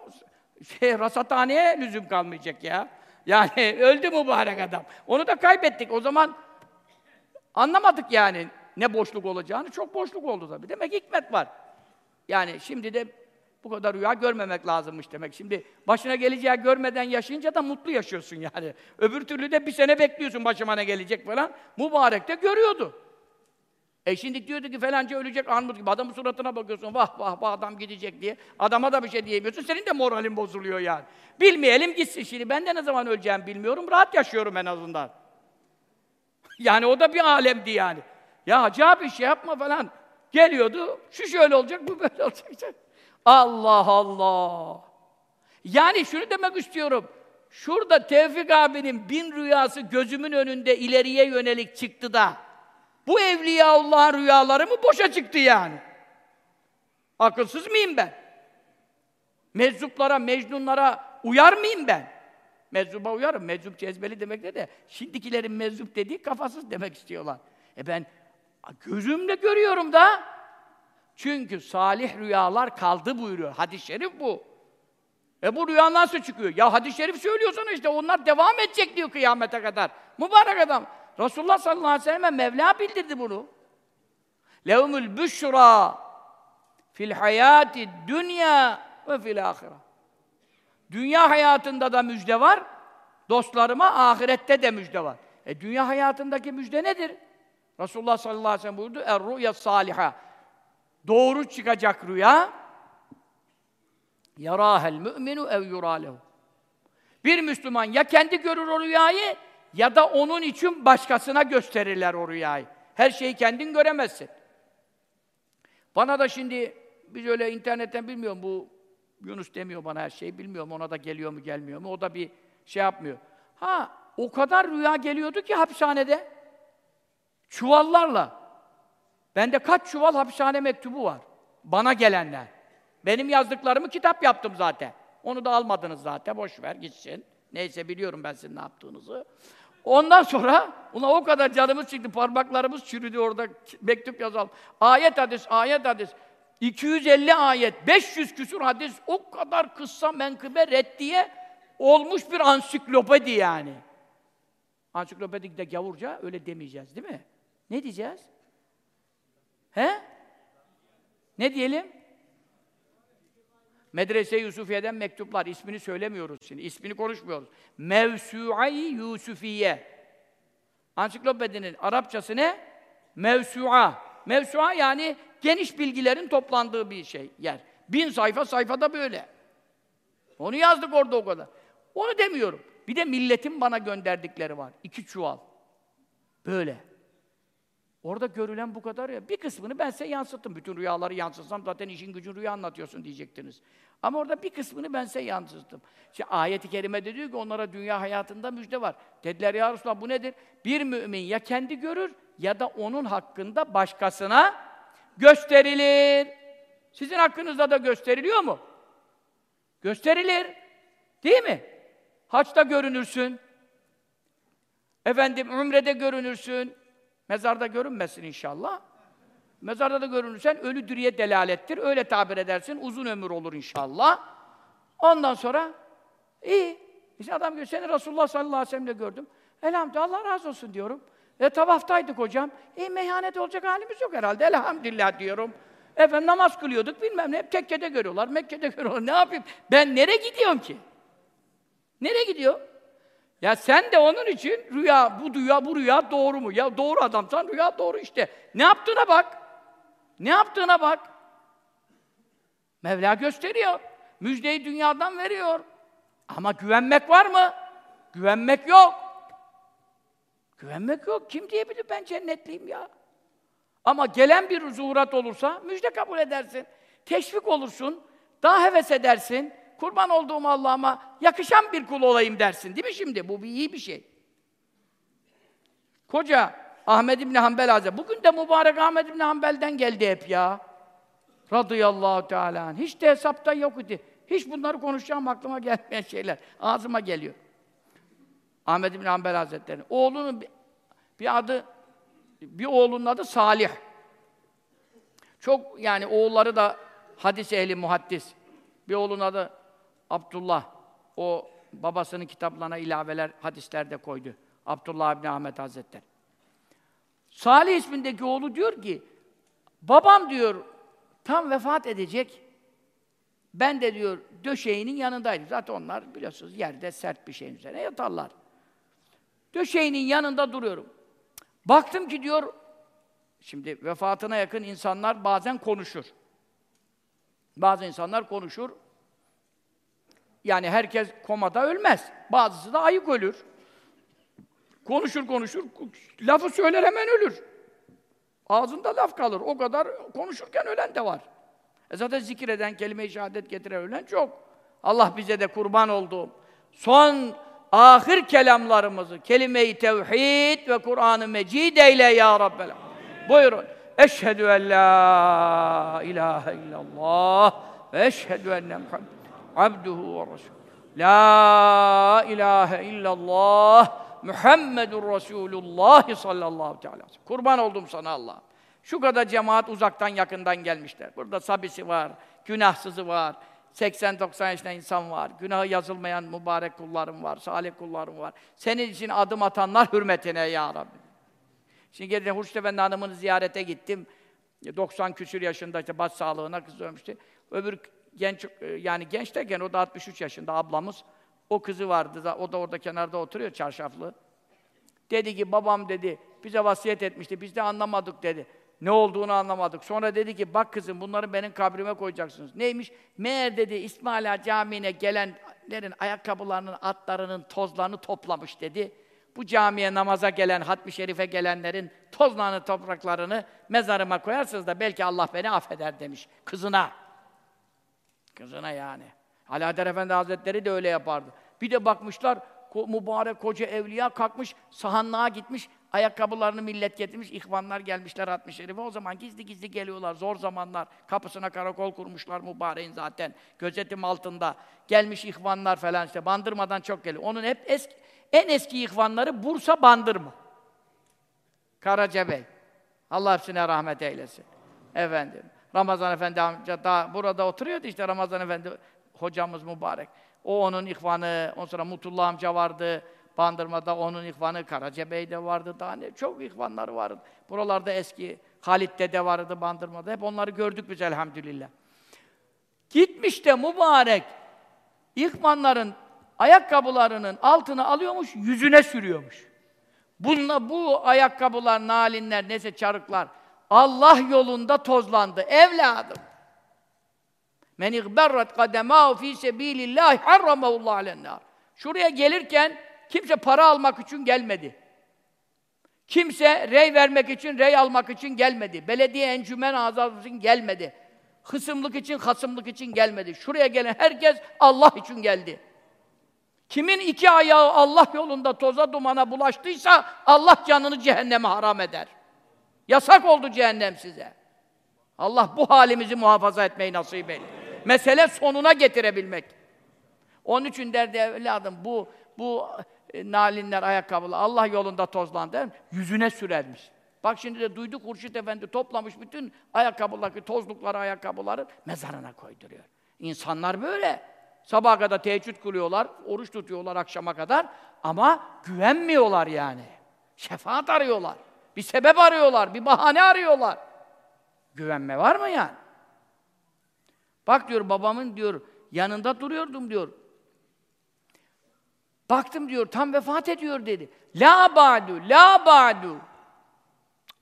şey, rasathaneye lüzum kalmayacak ya. Yani öldü mübarek adam. Onu da kaybettik. O zaman anlamadık yani ne boşluk olacağını. Çok boşluk oldu tabii. Demek hikmet var. Yani şimdi de bu kadar rüya görmemek lazımmış demek. Şimdi başına geleceği görmeden yaşayınca da mutlu yaşıyorsun yani. Öbür türlü de bir sene bekliyorsun başıma ne gelecek falan. Mübarek de görüyordu. E şimdi diyordu ki falanca ölecek armut gibi. Adamın suratına bakıyorsun vah vah vah adam gidecek diye. Adama da bir şey diyemiyorsun. Senin de moralin bozuluyor yani. Bilmeyelim gitsin şimdi. Ben de ne zaman öleceğimi bilmiyorum. Rahat yaşıyorum en azından. Yani o da bir alemdi yani. Ya acayip bir şey yapma falan. Geliyordu. Şu şöyle olacak, bu böyle olacak. Allah Allah! Yani şunu demek istiyorum. Şurada Tevfik abinin bin rüyası gözümün önünde ileriye yönelik çıktı da bu Evliyaullah'ın rüyaları mı boşa çıktı yani? Akılsız mıyım ben? Meczuplara, mecnunlara uyar mıyım ben? Meczuba uyarım. Meczup cezbeli demek ne de şimdikilerin meczup dediği kafasız demek istiyorlar. E ben gözümle görüyorum da çünkü salih rüyalar kaldı buyuruyor. Hadis-i şerif bu. E bu rüya nasıl çıkıyor? Ya hadis-i şerif söylüyor sana işte onlar devam edecek diyor kıyamete kadar. Mübarek adam. Resulullah sallallahu aleyhi ve selleme Mevla bildirdi bunu. Levmül büşra fil hayati dünya ve fil ahire. Dünya hayatında da müjde var. Dostlarıma ahirette de müjde var. E dünya hayatındaki müjde nedir? Resulullah sallallahu aleyhi ve sellem buyurdu. Er-ru'ya saliha doğru çıkacak rüya yarahel mü'minu ev yuralehu. Bir Müslüman ya kendi görür o rüyayı ya da onun için başkasına gösterirler o rüyayı. Her şeyi kendin göremezsin. Bana da şimdi biz öyle internetten bilmiyorum bu Yunus demiyor bana her şeyi bilmiyorum ona da geliyor mu gelmiyor mu o da bir şey yapmıyor. Ha o kadar rüya geliyordu ki hapishanede çuvallarla Bende kaç çuval hapishane mektubu var. Bana gelenler. Benim yazdıklarımı kitap yaptım zaten. Onu da almadınız zaten. Boş ver gitsin. Neyse biliyorum ben sizin ne yaptığınızı. Ondan sonra ona o kadar canımız çıktı. Parmaklarımız çürüdü orada mektup yazalım. Ayet hadis, ayet hadis. 250 ayet, 500 küsur hadis o kadar kıssa menkıbe reddiye olmuş bir ansiklopedi yani. Ansiklopedik de gavurca öyle demeyeceğiz değil mi? Ne diyeceğiz? He? Ne diyelim? Medrese Yusufiye'den mektuplar. ismini söylemiyoruz şimdi. ismini konuşmuyoruz. Mevsu'ay Yusufiye. Ansiklopedinin Arapçası ne? Mevsu'a. Mevsu'a yani geniş bilgilerin toplandığı bir şey, yer. Bin sayfa, sayfada böyle. Onu yazdık orada o kadar. Onu demiyorum. Bir de milletin bana gönderdikleri var. İki çuval. Böyle. Orada görülen bu kadar ya. Bir kısmını ben size yansıttım. Bütün rüyaları yansıtsam zaten işin gücün rüya anlatıyorsun diyecektiniz. Ama orada bir kısmını ben size yansıttım. İşte ayet-i kerimede diyor ki onlara dünya hayatında müjde var. Dediler ya Resulallah bu nedir? Bir mümin ya kendi görür ya da onun hakkında başkasına gösterilir. Sizin hakkınızda da gösteriliyor mu? Gösterilir. Değil mi? Haçta görünürsün. Efendim ümrede görünürsün. Mezarda görünmesin inşallah. Mezarda da görünürsen ölü diriye delalettir. Öyle tabir edersin. Uzun ömür olur inşallah. Ondan sonra iyi. İşte adam diyor, seni Resulullah sallallahu aleyhi ve sellem'le gördüm. Elhamdülillah Allah razı olsun diyorum. E tavaftaydık hocam. E meyhanede olacak halimiz yok herhalde. Elhamdülillah diyorum. Efendim namaz kılıyorduk bilmem ne. Hep tekkede görüyorlar, Mekke'de görüyorlar. Ne yapayım? Ben nereye gidiyorum ki? Nereye gidiyor? Ya sen de onun için rüya, bu rüya, bu rüya doğru mu? Ya doğru adamsan rüya doğru işte. Ne yaptığına bak. Ne yaptığına bak. Mevla gösteriyor. Müjdeyi dünyadan veriyor. Ama güvenmek var mı? Güvenmek yok. Güvenmek yok. Kim diyebilir ben cennetliyim ya? Ama gelen bir zuhurat olursa müjde kabul edersin. Teşvik olursun. Daha heves edersin. Kurban olduğum Allah'ıma yakışan bir kul olayım dersin. Değil mi şimdi? Bu bir iyi bir şey. Koca Ahmed İbni Hanbel Hazretleri. Bugün de mübarek Ahmed İbni Hanbel'den geldi hep ya. Radıyallahu Teala. Hiç de hesapta yok idi. Hiç bunları konuşacağım aklıma gelmeyen şeyler. Ağzıma geliyor. Ahmed İbni Hanbel Hazretleri. Oğlunun bir, adı, bir oğlunun adı Salih. Çok yani oğulları da hadis ehli muhaddis. Bir oğlunun adı Abdullah. O babasının kitaplarına ilaveler, hadislerde koydu. Abdullah İbni Ahmet Hazretleri. Salih ismindeki oğlu diyor ki, babam diyor, tam vefat edecek, ben de diyor, döşeğinin yanındaydım. Zaten onlar biliyorsunuz yerde sert bir şeyin üzerine yatarlar. Döşeğinin yanında duruyorum. Baktım ki diyor, şimdi vefatına yakın insanlar bazen konuşur. Bazı insanlar konuşur. Yani herkes komada ölmez. Bazısı da ayık ölür. Konuşur konuşur, lafı söyler hemen ölür. Ağzında laf kalır. O kadar konuşurken ölen de var. E zaten zikreden, kelime-i şehadet getiren ölen çok. Allah bize de kurban oldu. Son ahir kelamlarımızı kelime-i tevhid ve Kur'an-ı Mecid eyle ya Rabbel. Buyurun. Eşhedü en la ilahe illallah ve eşhedü enne Muhammed abduhu ve resul. La ilahe illallah Muhammedur Resulullah sallallahu teala. Kurban oldum sana Allah. Şu kadar cemaat uzaktan yakından gelmişler. Burada sabisi var, günahsızı var, 80-90 yaşında insan var, günahı yazılmayan mübarek kullarım var, salih kullarım var. Senin için adım atanlar hürmetine ya Rabbi. Şimdi geldim Hurşit Efendi Hanım'ını ziyarete gittim. 90 küsür yaşında işte baş sağlığına kız ölmüştü. Öbür genç, yani genç derken o da 63 yaşında ablamız. O kızı vardı, o da orada kenarda oturuyor çarşaflı. Dedi ki babam dedi, bize vasiyet etmişti, biz de anlamadık dedi. Ne olduğunu anlamadık. Sonra dedi ki, bak kızım bunları benim kabrime koyacaksınız. Neymiş? Meğer dedi İsmaila Camii'ne gelenlerin ayakkabılarının, atlarının tozlarını toplamış dedi. Bu camiye namaza gelen, hatmi şerife gelenlerin tozlarını, topraklarını mezarıma koyarsınız da belki Allah beni affeder demiş. Kızına. Kızına yani. Alaeddin Efendi Hazretleri de öyle yapardı. Bir de bakmışlar, mübarek koca evliya kalkmış, sahanlığa gitmiş, ayakkabılarını millet getirmiş, ihvanlar gelmişler 60 şerife. O zaman gizli gizli geliyorlar, zor zamanlar. Kapısına karakol kurmuşlar mübareğin zaten. Gözetim altında. Gelmiş ihvanlar falan işte, bandırmadan çok geliyor. Onun hep eski, en eski ihvanları Bursa Bandırma. Karaca Bey. Allah hepsine rahmet eylesin. Efendim. Ramazan Efendi amca da burada oturuyordu işte Ramazan Efendi hocamız mübarek. O onun ihvanı, ondan sonra Mutullah amca vardı, Bandırma'da onun ihvanı, Karacabey'de vardı, daha ne, çok ihvanları vardı. Buralarda eski Halit Dede vardı Bandırma'da, hep onları gördük biz elhamdülillah. Gitmiş de mübarek İhvanların ayakkabılarının altını alıyormuş, yüzüne sürüyormuş. Bununla bu ayakkabılar, nalinler, neyse çarıklar Allah yolunda tozlandı. Evladım. Men igberrat kademahu fi sebilillah harramahullah alennar. Şuraya gelirken kimse para almak için gelmedi. Kimse rey vermek için, rey almak için gelmedi. Belediye encümen azası için gelmedi. Hısımlık için, hasımlık için gelmedi. Şuraya gelen herkes Allah için geldi. Kimin iki ayağı Allah yolunda toza dumana bulaştıysa Allah canını cehenneme haram eder. Yasak oldu cehennem size. Allah bu halimizi muhafaza etmeyi nasip eyle. Mesele sonuna getirebilmek. Onun için derdi evladım bu bu nalinler, ayakkabılar Allah yolunda tozlandı. Yüzüne sürermiş. Bak şimdi de duyduk Hurşit Efendi toplamış bütün ayakkabıları, tozlukları, ayakkabıları mezarına koyduruyor. İnsanlar böyle. Sabaha kadar teheccüd kılıyorlar, oruç tutuyorlar akşama kadar ama güvenmiyorlar yani. Şefaat arıyorlar. Bir sebep arıyorlar, bir bahane arıyorlar. Güvenme var mı yani? Bak diyor babamın diyor yanında duruyordum diyor. Baktım diyor tam vefat ediyor dedi. La ba'du, la ba'du.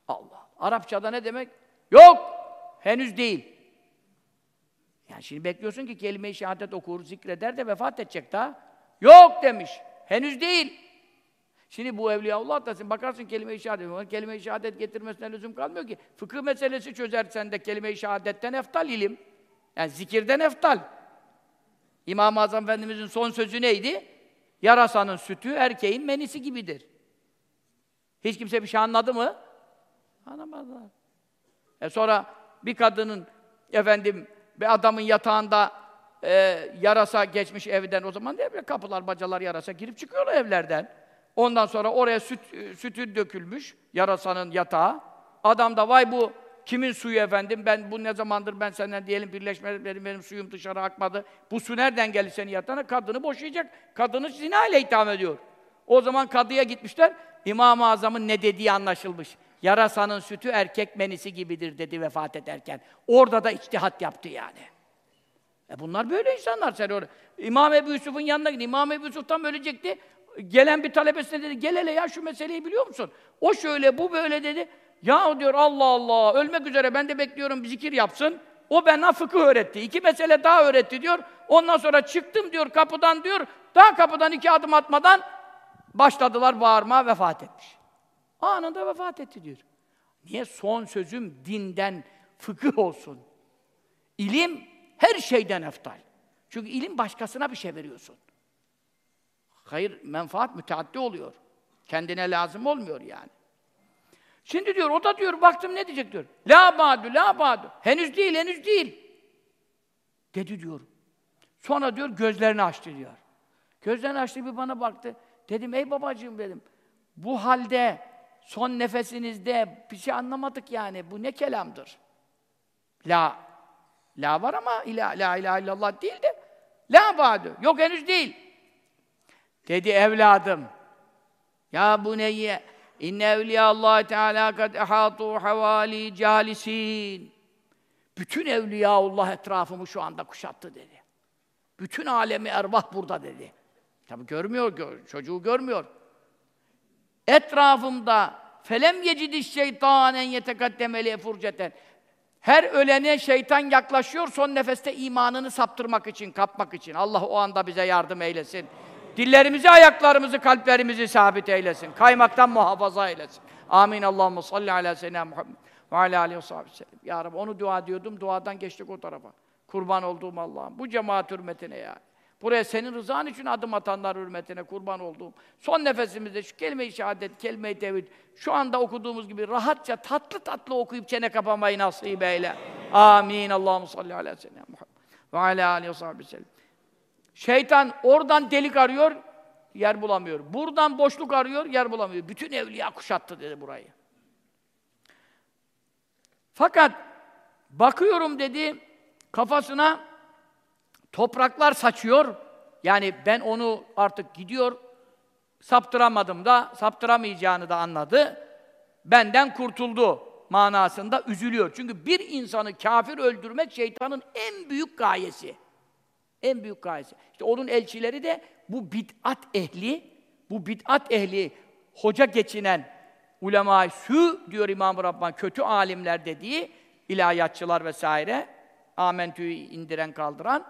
Allah. Arapçada ne demek? Yok. Henüz değil. Yani şimdi bekliyorsun ki kelime-i şehadet okur, zikreder de vefat edecek daha. Yok demiş. Henüz değil. Şimdi bu Evliyaullah da bakarsın kelime-i şehadet, kelime-i şehadet getirmesine lüzum kalmıyor ki. Fıkıh meselesi çözersen de kelime-i şehadetten eftal ilim. Yani zikirden eftal. İmam-ı Azam Efendimizin son sözü neydi? Yarasanın sütü erkeğin menisi gibidir. Hiç kimse bir şey anladı mı? Anlamadılar. E sonra bir kadının efendim bir adamın yatağında e, yarasa geçmiş evden o zaman değil mi? Kapılar, bacalar yarasa girip çıkıyorlar evlerden. Ondan sonra oraya süt, sütü dökülmüş yarasanın yatağı. Adam da vay bu kimin suyu efendim? Ben bu ne zamandır ben senden diyelim birleşme benim, benim suyum dışarı akmadı. Bu su nereden geldi senin yatağına? Kadını boşayacak. Kadını zina ile itham ediyor. O zaman kadıya gitmişler. İmam-ı Azam'ın ne dediği anlaşılmış. Yarasanın sütü erkek menisi gibidir dedi vefat ederken. Orada da içtihat yaptı yani. E bunlar böyle insanlar. Sen orada. İmam Ebu Yusuf'un yanına gitti. İmam Ebu Yusuf tam ölecekti. Gelen bir talebesine dedi, gel hele ya şu meseleyi biliyor musun? O şöyle, bu böyle dedi. Ya diyor Allah Allah, ölmek üzere ben de bekliyorum bir zikir yapsın. O bana fıkıh öğretti. İki mesele daha öğretti diyor. Ondan sonra çıktım diyor kapıdan diyor. Daha kapıdan iki adım atmadan başladılar bağırma vefat etmiş. Anında vefat etti diyor. Niye? Son sözüm dinden fıkıh olsun. İlim her şeyden eftal. Çünkü ilim başkasına bir şey veriyorsun. Hayır, menfaat müteaddi oluyor. Kendine lazım olmuyor yani. Şimdi diyor, o da diyor, baktım ne diyecek diyor. La ba'du, la ba'du. Henüz değil, henüz değil. Dedi diyor. Sonra diyor, gözlerini açtı diyor. Gözlerini açtı, bir bana baktı. Dedim, ey babacığım dedim. Bu halde, son nefesinizde bir şey anlamadık yani. Bu ne kelamdır? La. La var ama ila, la ilahe illallah değil de la ba'du. Yok henüz değil. Dedi evladım. Ya bu neyye? İnne evliya Allah Teala kad ehatu havali calisin. Bütün evliya Allah etrafımı şu anda kuşattı dedi. Bütün alemi ervah burada dedi. Tabi görmüyor, gör, çocuğu görmüyor. Etrafımda felem yecidi şeytanen yetekaddemeli furceten. Her ölene şeytan yaklaşıyor son nefeste imanını saptırmak için, kapmak için. Allah o anda bize yardım eylesin. Dillerimizi, ayaklarımızı, kalplerimizi sabit eylesin. Kaymaktan muhafaza eylesin. Amin. Allahu salli ala seyyidina Muhammed ve ala aleyhi ve sellem. Ya Rabbi onu dua diyordum, duadan geçtik o tarafa. Kurban olduğum Allah'ım. Bu cemaat hürmetine ya. Buraya senin rızan için adım atanlar hürmetine kurban olduğum. Son nefesimizde şu kelime-i şehadet, kelime-i tevhid, şu anda okuduğumuz gibi rahatça, tatlı tatlı okuyup çene kapamayı nasip eyle. Amin. Allahu salli ala seyyidina Muhammed ve ala aleyhi ve sellem. Şeytan oradan delik arıyor, yer bulamıyor. Buradan boşluk arıyor, yer bulamıyor. Bütün evliya kuşattı dedi burayı. Fakat bakıyorum dedi kafasına topraklar saçıyor. Yani ben onu artık gidiyor saptıramadım da saptıramayacağını da anladı. Benden kurtuldu. manasında üzülüyor. Çünkü bir insanı kafir öldürmek şeytanın en büyük gayesi. En büyük gayesi. İşte onun elçileri de bu bid'at ehli, bu bid'at ehli hoca geçinen ulema sü diyor İmam-ı Rabbani, kötü alimler dediği ilahiyatçılar vesaire, amentüyü indiren kaldıran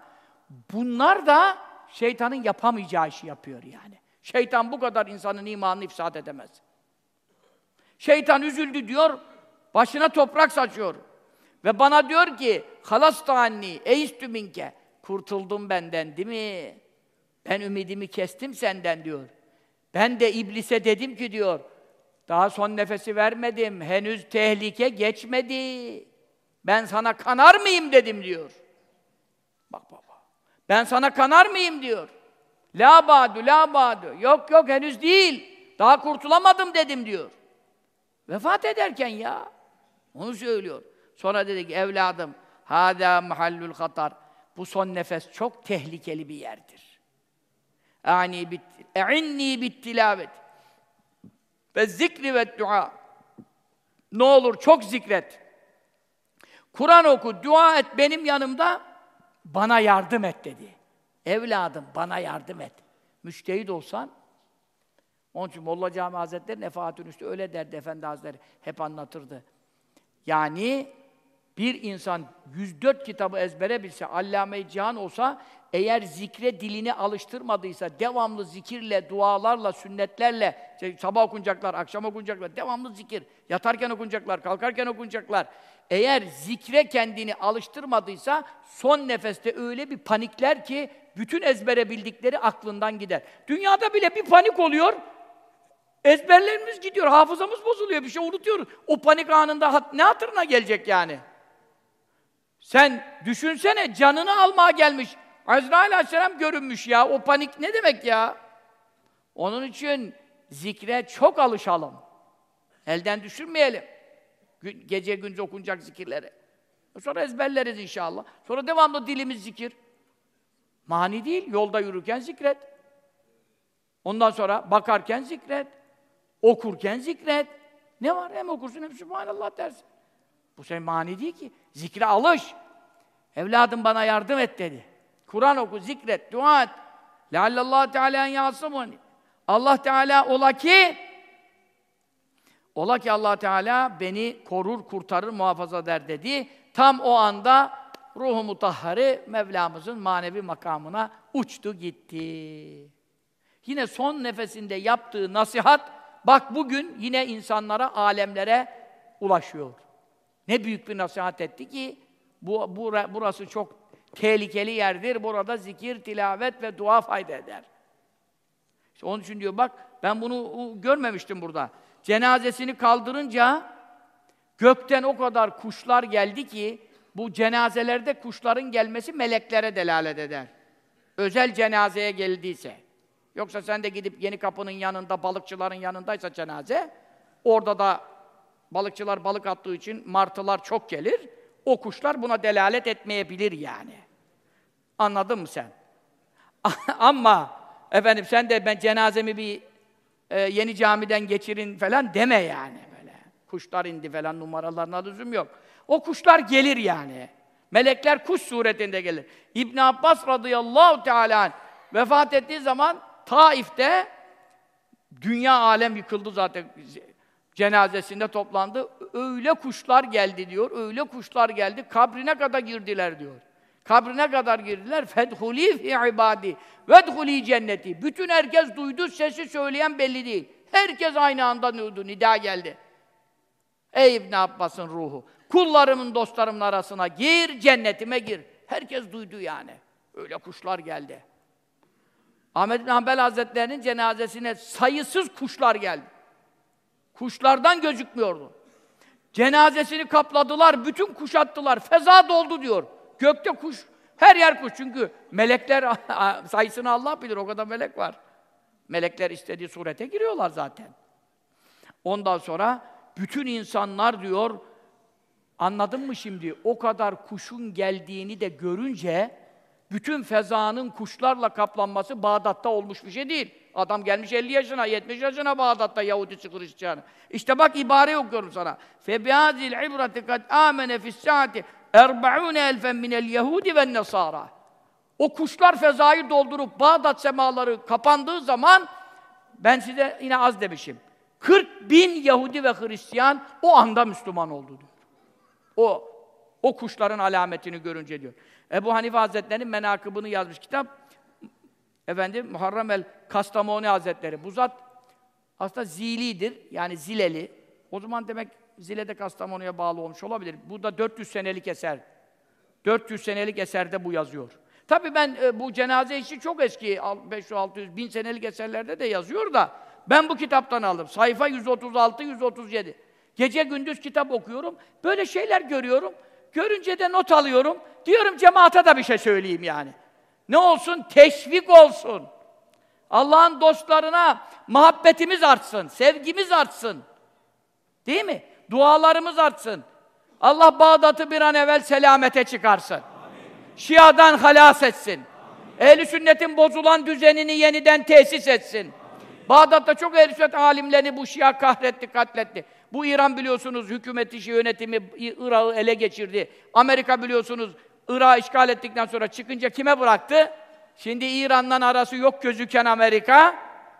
bunlar da şeytanın yapamayacağı işi yapıyor yani. Şeytan bu kadar insanın imanını ifsad edemez. Şeytan üzüldü diyor, başına toprak saçıyor. Ve bana diyor ki, halasta anni, eistü minke. Kurtuldum benden değil mi? Ben ümidimi kestim senden diyor. Ben de iblise dedim ki diyor, daha son nefesi vermedim, henüz tehlike geçmedi. Ben sana kanar mıyım dedim diyor. Bak baba. Ben sana kanar mıyım diyor. La badu, la badu. Yok yok henüz değil. Daha kurtulamadım dedim diyor. Vefat ederken ya. Onu söylüyor. Sonra dedi ki evladım hâdâ mahallül hatar. Bu son nefes çok tehlikeli bir yerdir. Ani bit e'inni bit ve zikri ve dua. Ne olur çok zikret. Kur'an oku, dua et benim yanımda bana yardım et dedi. Evladım bana yardım et. Müştehit olsan onun için Molla Cami Hazretleri Nefahatün Üstü öyle derdi Efendi Hazretleri. Hep anlatırdı. Yani bir insan 104 kitabı ezbere bilse, allame cihan olsa, eğer zikre dilini alıştırmadıysa, devamlı zikirle, dualarla, sünnetlerle, işte sabah okunacaklar, akşam okunacaklar, devamlı zikir, yatarken okunacaklar, kalkarken okunacaklar. Eğer zikre kendini alıştırmadıysa, son nefeste öyle bir panikler ki, bütün ezbere bildikleri aklından gider. Dünyada bile bir panik oluyor, ezberlerimiz gidiyor, hafızamız bozuluyor, bir şey unutuyoruz. O panik anında ne hatırına gelecek yani? Sen düşünsene canını almaya gelmiş. Azrail Aleyhisselam görünmüş ya. O panik ne demek ya? Onun için zikre çok alışalım. Elden düşürmeyelim. Gece gündüz okunacak zikirleri. Sonra ezberleriz inşallah. Sonra devamlı dilimiz zikir. Mani değil, yolda yürürken zikret. Ondan sonra bakarken zikret. Okurken zikret. Ne var? Hem okursun hem Sübhanallah dersin. Bu şey mani değil ki. Zikre alış. Evladım bana yardım et dedi. Kur'an oku, zikret, dua et. Leallallah Teala yasımuni. Allah Teala ola ki ola ki Allah Teala beni korur, kurtarır, muhafaza eder dedi. Tam o anda ruhu mutahharı Mevlamızın manevi makamına uçtu gitti. Yine son nefesinde yaptığı nasihat bak bugün yine insanlara, alemlere ulaşıyor. Ne büyük bir nasihat etti ki bu, bu burası çok tehlikeli yerdir. Burada zikir, tilavet ve dua fayda eder. İşte onun için diyor bak ben bunu görmemiştim burada. Cenazesini kaldırınca gökten o kadar kuşlar geldi ki bu cenazelerde kuşların gelmesi meleklere delalet eder. Özel cenazeye geldiyse. Yoksa sen de gidip yeni kapının yanında, balıkçıların yanındaysa cenaze, orada da balıkçılar balık attığı için martılar çok gelir. O kuşlar buna delalet etmeyebilir yani. Anladın mı sen? Ama efendim sen de ben cenazemi bir e, yeni camiden geçirin falan deme yani böyle. Kuşlar indi falan numaralarına lüzum yok. O kuşlar gelir yani. Melekler kuş suretinde gelir. İbn Abbas radıyallahu teala vefat ettiği zaman Taif'te dünya alem yıkıldı zaten cenazesinde toplandı. Öyle kuşlar geldi diyor. Öyle kuşlar geldi. Kabrine kadar girdiler diyor. Kabrine kadar girdiler. Fedhuli fi ibadi vedhuli cenneti. Bütün herkes duydu, sesi söyleyen belli değil. Herkes aynı anda duydu, nida geldi. Ey İbn Abbas'ın ruhu, kullarımın, dostlarımın arasına gir, cennetime gir. Herkes duydu yani. Öyle kuşlar geldi. Ahmet bin Hanbel Hazretleri'nin cenazesine sayısız kuşlar geldi. Kuşlardan gözükmüyordu. Cenazesini kapladılar, bütün kuşattılar. Feza doldu diyor. Gökte kuş, her yer kuş. Çünkü melekler sayısını Allah bilir, o kadar melek var. Melekler istediği surete giriyorlar zaten. Ondan sonra bütün insanlar diyor, anladın mı şimdi? O kadar kuşun geldiğini de görünce bütün fezanın kuşlarla kaplanması Bağdat'ta olmuş bir şey değil. Adam gelmiş 50 yaşına, 70 yaşına Bağdat'ta Yahudisi Hristiyanı. İşte bak ibare okuyorum sana. فَبِهَذِي الْعِبْرَةِ قَدْ آمَنَ فِي السَّاعَةِ اَرْبَعُونَ اَلْفًا مِنَ الْيَهُودِ وَالنَّصَارَى O kuşlar fezayı doldurup Bağdat semaları kapandığı zaman ben size yine az demişim. 40 bin Yahudi ve Hristiyan o anda Müslüman oldu diyor. O o kuşların alametini görünce diyor. Ebu Hanife Hazretleri'nin menakıbını yazmış kitap. Efendim Muharrem el Kastamoni Hazretleri. Bu zat aslında zilidir. Yani zileli. O zaman demek zile de Kastamonu'ya bağlı olmuş olabilir. Bu da 400 senelik eser. 400 senelik eserde bu yazıyor. Tabii ben e, bu cenaze işi çok eski, 500, 600, 1000 senelik eserlerde de yazıyor da ben bu kitaptan aldım. Sayfa 136, 137. Gece gündüz kitap okuyorum. Böyle şeyler görüyorum. Görünce de not alıyorum. Diyorum cemaate da bir şey söyleyeyim yani. Ne olsun? Teşvik olsun. Allah'ın dostlarına muhabbetimiz artsın, sevgimiz artsın. Değil mi? Dualarımız artsın. Allah Bağdat'ı bir an evvel selamete çıkarsın. Amin. Şiadan halas etsin. Ehl-i sünnetin bozulan düzenini yeniden tesis etsin. Amin. Bağdat'ta çok ehl-i sünnet alimlerini bu Şia kahretti, katletti. Bu İran biliyorsunuz hükümet işi yönetimi Irak'ı ele geçirdi. Amerika biliyorsunuz Irak'ı işgal ettikten sonra çıkınca kime bıraktı? Şimdi İran'dan arası yok gözüken Amerika,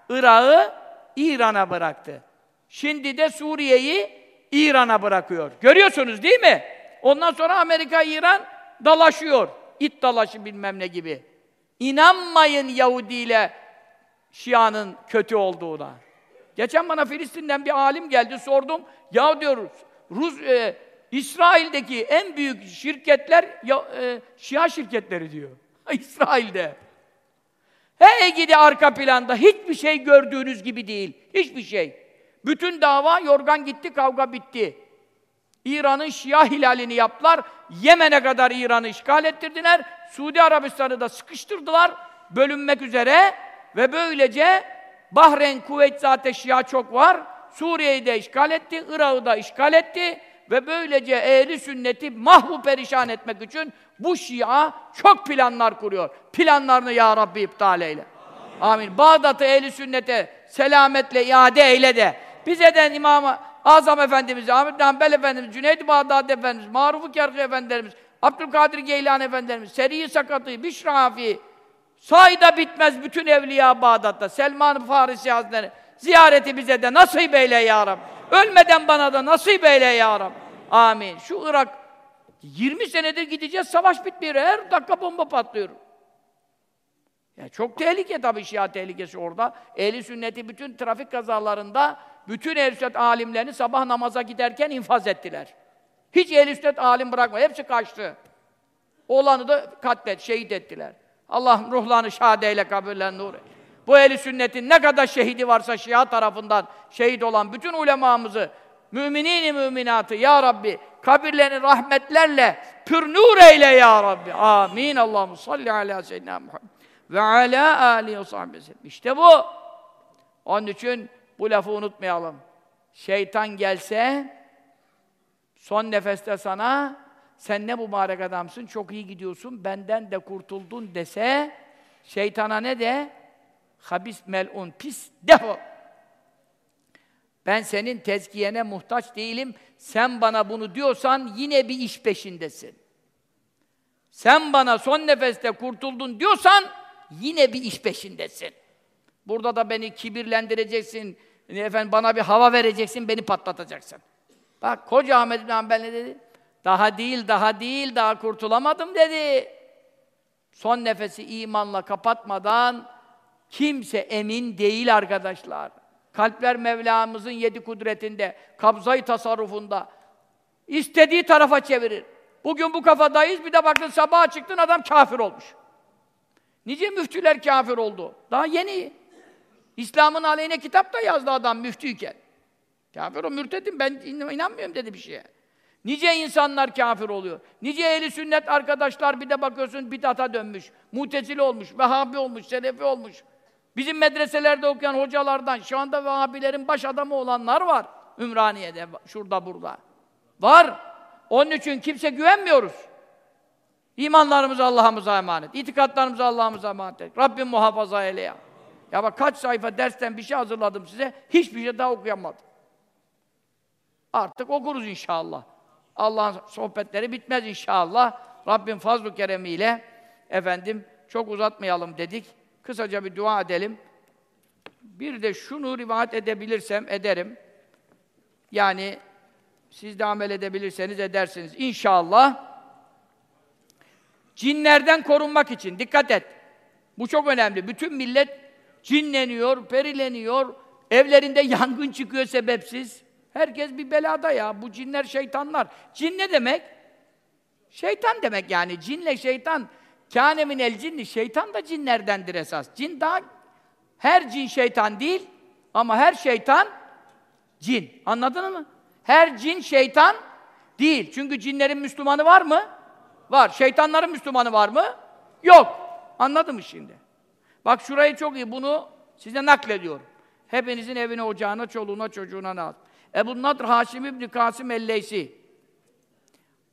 Irak'ı İran'a bıraktı. Şimdi de Suriye'yi İran'a bırakıyor. Görüyorsunuz değil mi? Ondan sonra Amerika, İran dalaşıyor. İt dalaşı bilmem ne gibi. İnanmayın Yahudi ile Şia'nın kötü olduğuna. Geçen bana Filistin'den bir alim geldi, sordum. Ya diyoruz, Rus, e, İsrail'deki en büyük şirketler ya, e, Şia şirketleri diyor. İsrail'de. Hey gidi arka planda hiçbir şey gördüğünüz gibi değil. Hiçbir şey. Bütün dava yorgan gitti, kavga bitti. İran'ın Şia hilalini yaptılar. Yemen'e kadar İran'ı işgal ettirdiler. Suudi Arabistan'ı da sıkıştırdılar. Bölünmek üzere ve böylece Bahreyn, Kuveyt zaten Şia çok var. Suriye'yi de işgal etti, Irak'ı da işgal etti ve böylece ehli sünneti mahvu perişan etmek için bu Şia çok planlar kuruyor. Planlarını ya Rabbi iptal eyle. Amin. Amin. Bağdat'ı ehli sünnete selametle iade eyle de bize de İmam Azam Efendimiz, Ahmet Hanbel Efendimiz, Cüneyd-i Bağdadi Efendimiz, Maruf-u Kerhi Efendimiz, Abdülkadir Geylani Efendimiz, Seri-i Sakatı, Bişrafi, sayda bitmez bütün evliya Bağdat'ta, Selman Farisi Hazretleri, ziyareti bize de nasip eyle ya Rabbi. Ölmeden bana da nasip eyle ya Rabbi. Amin. Şu Irak 20 senedir gideceğiz, savaş bitmiyor. Her dakika bomba patlıyor. Ya çok tehlike tabii Şia tehlikesi orada. Ehli sünneti bütün trafik kazalarında bütün ehl sünnet alimlerini sabah namaza giderken infaz ettiler. Hiç ehl sünnet alim bırakma. Hepsi kaçtı. Oğlanı da katlet, şehit ettiler. Allah ruhlarını şad eyle, nur eyle. Bu ehl sünnetin ne kadar şehidi varsa Şia tarafından şehit olan bütün ulemamızı, müminin müminatı ya Rabbi kabirlerini rahmetlerle pür nur eyle ya Rabbi. Amin. Allahu salli ala seyyidina Muhammed ve ala alihi ve sahbihi İşte bu. Onun için bu lafı unutmayalım. Şeytan gelse son nefeste sana sen ne mübarek adamsın, çok iyi gidiyorsun, benden de kurtuldun dese şeytana ne de? Habis melun, pis defol. Ben senin tezkiyene muhtaç değilim. Sen bana bunu diyorsan yine bir iş peşindesin. Sen bana son nefeste kurtuldun diyorsan yine bir iş peşindesin. Burada da beni kibirlendireceksin, efendim bana bir hava vereceksin, beni patlatacaksın. Bak koca Ahmet bin Hanbel ne dedi? Daha değil, daha değil, daha kurtulamadım dedi. Son nefesi imanla kapatmadan kimse emin değil arkadaşlar. Kalpler Mevlamızın yedi kudretinde, kabzayı tasarrufunda. istediği tarafa çevirir. Bugün bu kafadayız, bir de bakın sabah çıktın adam kafir olmuş. Nice müftüler kafir oldu. Daha yeni. İslam'ın aleyhine kitap da yazdı adam müftüyken. Kafir o mürtedim ben inanmıyorum dedi bir şeye. Nice insanlar kafir oluyor. Nice ehli sünnet arkadaşlar bir de bakıyorsun bidata dönmüş. Mutezili olmuş, Vehhabi olmuş, Selefi olmuş. Bizim medreselerde okuyan hocalardan şu anda Vehhabilerin baş adamı olanlar var. Ümraniye'de, şurada burada. Var. Onun için kimse güvenmiyoruz. İmanlarımızı Allah'ımıza emanet. İtikatlarımızı Allah'ımıza emanet et. Rabbim muhafaza eyle ya. Ya bak kaç sayfa dersten bir şey hazırladım size. Hiçbir şey daha okuyamadım. Artık okuruz inşallah. Allah'ın sohbetleri bitmez inşallah. Rabbim fazl-ı keremiyle efendim çok uzatmayalım dedik. Kısaca bir dua edelim. Bir de şunu rivayet edebilirsem ederim. Yani siz de amel edebilirseniz edersiniz. İnşallah cinlerden korunmak için dikkat et. Bu çok önemli. Bütün millet cinleniyor, perileniyor, evlerinde yangın çıkıyor sebepsiz. Herkes bir belada ya. Bu cinler şeytanlar. Cin ne demek? Şeytan demek yani. Cinle şeytan. Kâne el cinni. Şeytan da cinlerdendir esas. Cin daha her cin şeytan değil ama her şeytan cin. Anladın mı? Her cin şeytan değil. Çünkü cinlerin Müslümanı var mı? Var. Şeytanların Müslümanı var mı? Yok. Anladın mı şimdi? Bak şurayı çok iyi. Bunu size naklediyorum. Hepinizin evine, ocağına, çoluğuna, çocuğuna lazım. Ebu Nadr Haşim İbni Kasım Elleysi.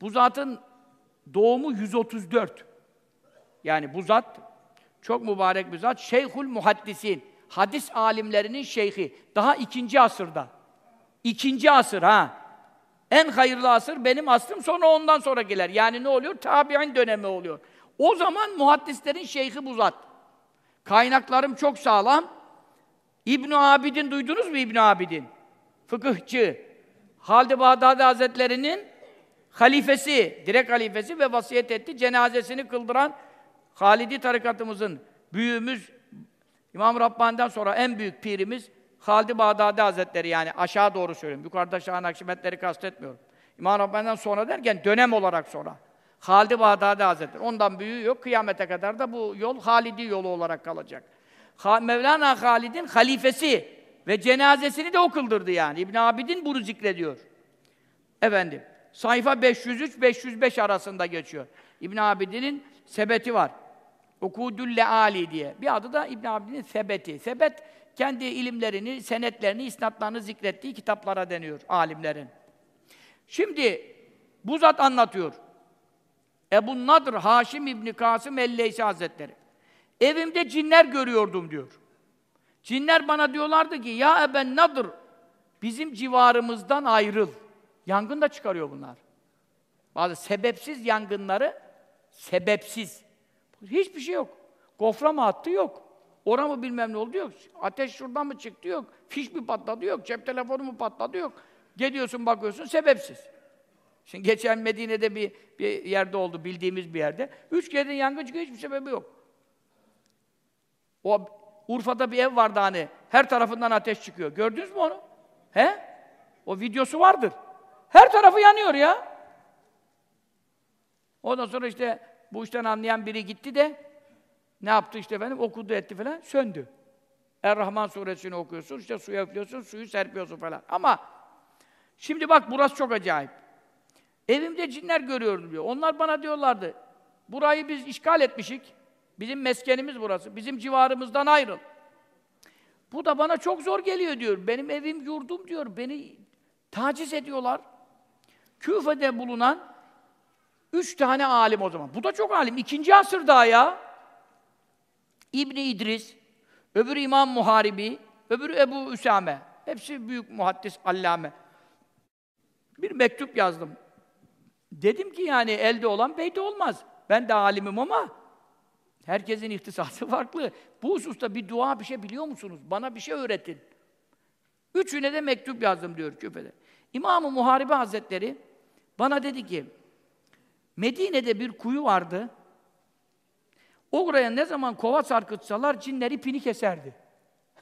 Bu zatın doğumu 134. Yani bu zat çok mübarek bir zat. Şeyhul Muhaddisin. Hadis alimlerinin şeyhi. Daha ikinci asırda. İkinci asır ha. En hayırlı asır benim asrım sonra ondan sonra gelir. Yani ne oluyor? Tabi'in dönemi oluyor. O zaman muhaddislerin şeyhi bu zat. Kaynaklarım çok sağlam. İbn Abidin duydunuz mu İbn Abidin? Fıkıhçı. Halid-i Bağdadi Hazretleri'nin halifesi, direkt halifesi ve vasiyet etti. Cenazesini kıldıran Halidi tarikatımızın büyüğümüz İmam Rabbani'den sonra en büyük pirimiz Halid-i Bağdadi Hazretleri yani aşağı doğru söylüyorum. Yukarıda Şah Nakşibendleri kastetmiyorum. İmam Rabbani'den sonra derken dönem olarak sonra. Halid-i Bağdadi Hazretleri. Ondan büyüğü yok. Kıyamete kadar da bu yol Halidi yolu olarak kalacak. Ha, Mevlana Halid'in halifesi ve cenazesini de o kıldırdı yani. İbn Abidin bunu zikrediyor. Efendim. Sayfa 503-505 arasında geçiyor. İbn Abidin'in sebeti var. Okudülle Ali diye. Bir adı da İbn Abidin'in sebeti. Sebet kendi ilimlerini, senetlerini, isnatlarını zikrettiği kitaplara deniyor alimlerin. Şimdi bu zat anlatıyor. Ebu Nadr Haşim İbni Kasım Elleysi Hazretleri. Evimde cinler görüyordum diyor. Cinler bana diyorlardı ki ya Eben Nadr bizim civarımızdan ayrıl. Yangın da çıkarıyor bunlar. Bazı sebepsiz yangınları sebepsiz. Hiçbir şey yok. Gofra mı attı yok. Ora mı bilmem ne oldu yok. Ateş şuradan mı çıktı yok. Fiş mi patladı yok. Cep telefonu mu patladı yok. Geliyorsun bakıyorsun sebepsiz. Şimdi geçen Medine'de bir, bir yerde oldu, bildiğimiz bir yerde. Üç kere yangın çıkıyor, hiçbir sebebi yok. O Urfa'da bir ev vardı hani, her tarafından ateş çıkıyor. Gördünüz mü onu? He? O videosu vardır. Her tarafı yanıyor ya. Ondan sonra işte bu işten anlayan biri gitti de ne yaptı işte efendim? Okudu etti falan, söndü. Er-Rahman suresini okuyorsun, işte suya üflüyorsun, suyu serpiyorsun falan. Ama şimdi bak burası çok acayip. Evimde cinler görüyorum diyor. Onlar bana diyorlardı, burayı biz işgal etmişik. Bizim meskenimiz burası. Bizim civarımızdan ayrıl. Bu da bana çok zor geliyor diyor. Benim evim, yurdum diyor. Beni taciz ediyorlar. Küfe'de bulunan üç tane alim o zaman. Bu da çok alim. İkinci asır daha ya. İbni İdris, öbürü İmam Muharibi, öbürü Ebu Üsame. Hepsi büyük muhaddis, allame. Bir mektup yazdım. Dedim ki yani elde olan beyde olmaz. Ben de alimim ama herkesin ihtisası farklı. Bu hususta bir dua bir şey biliyor musunuz? Bana bir şey öğretin. Üçüne de mektup yazdım diyor küfede. İmam-ı Muharibe Hazretleri bana dedi ki Medine'de bir kuyu vardı. Oraya ne zaman kova sarkıtsalar cinler ipini keserdi.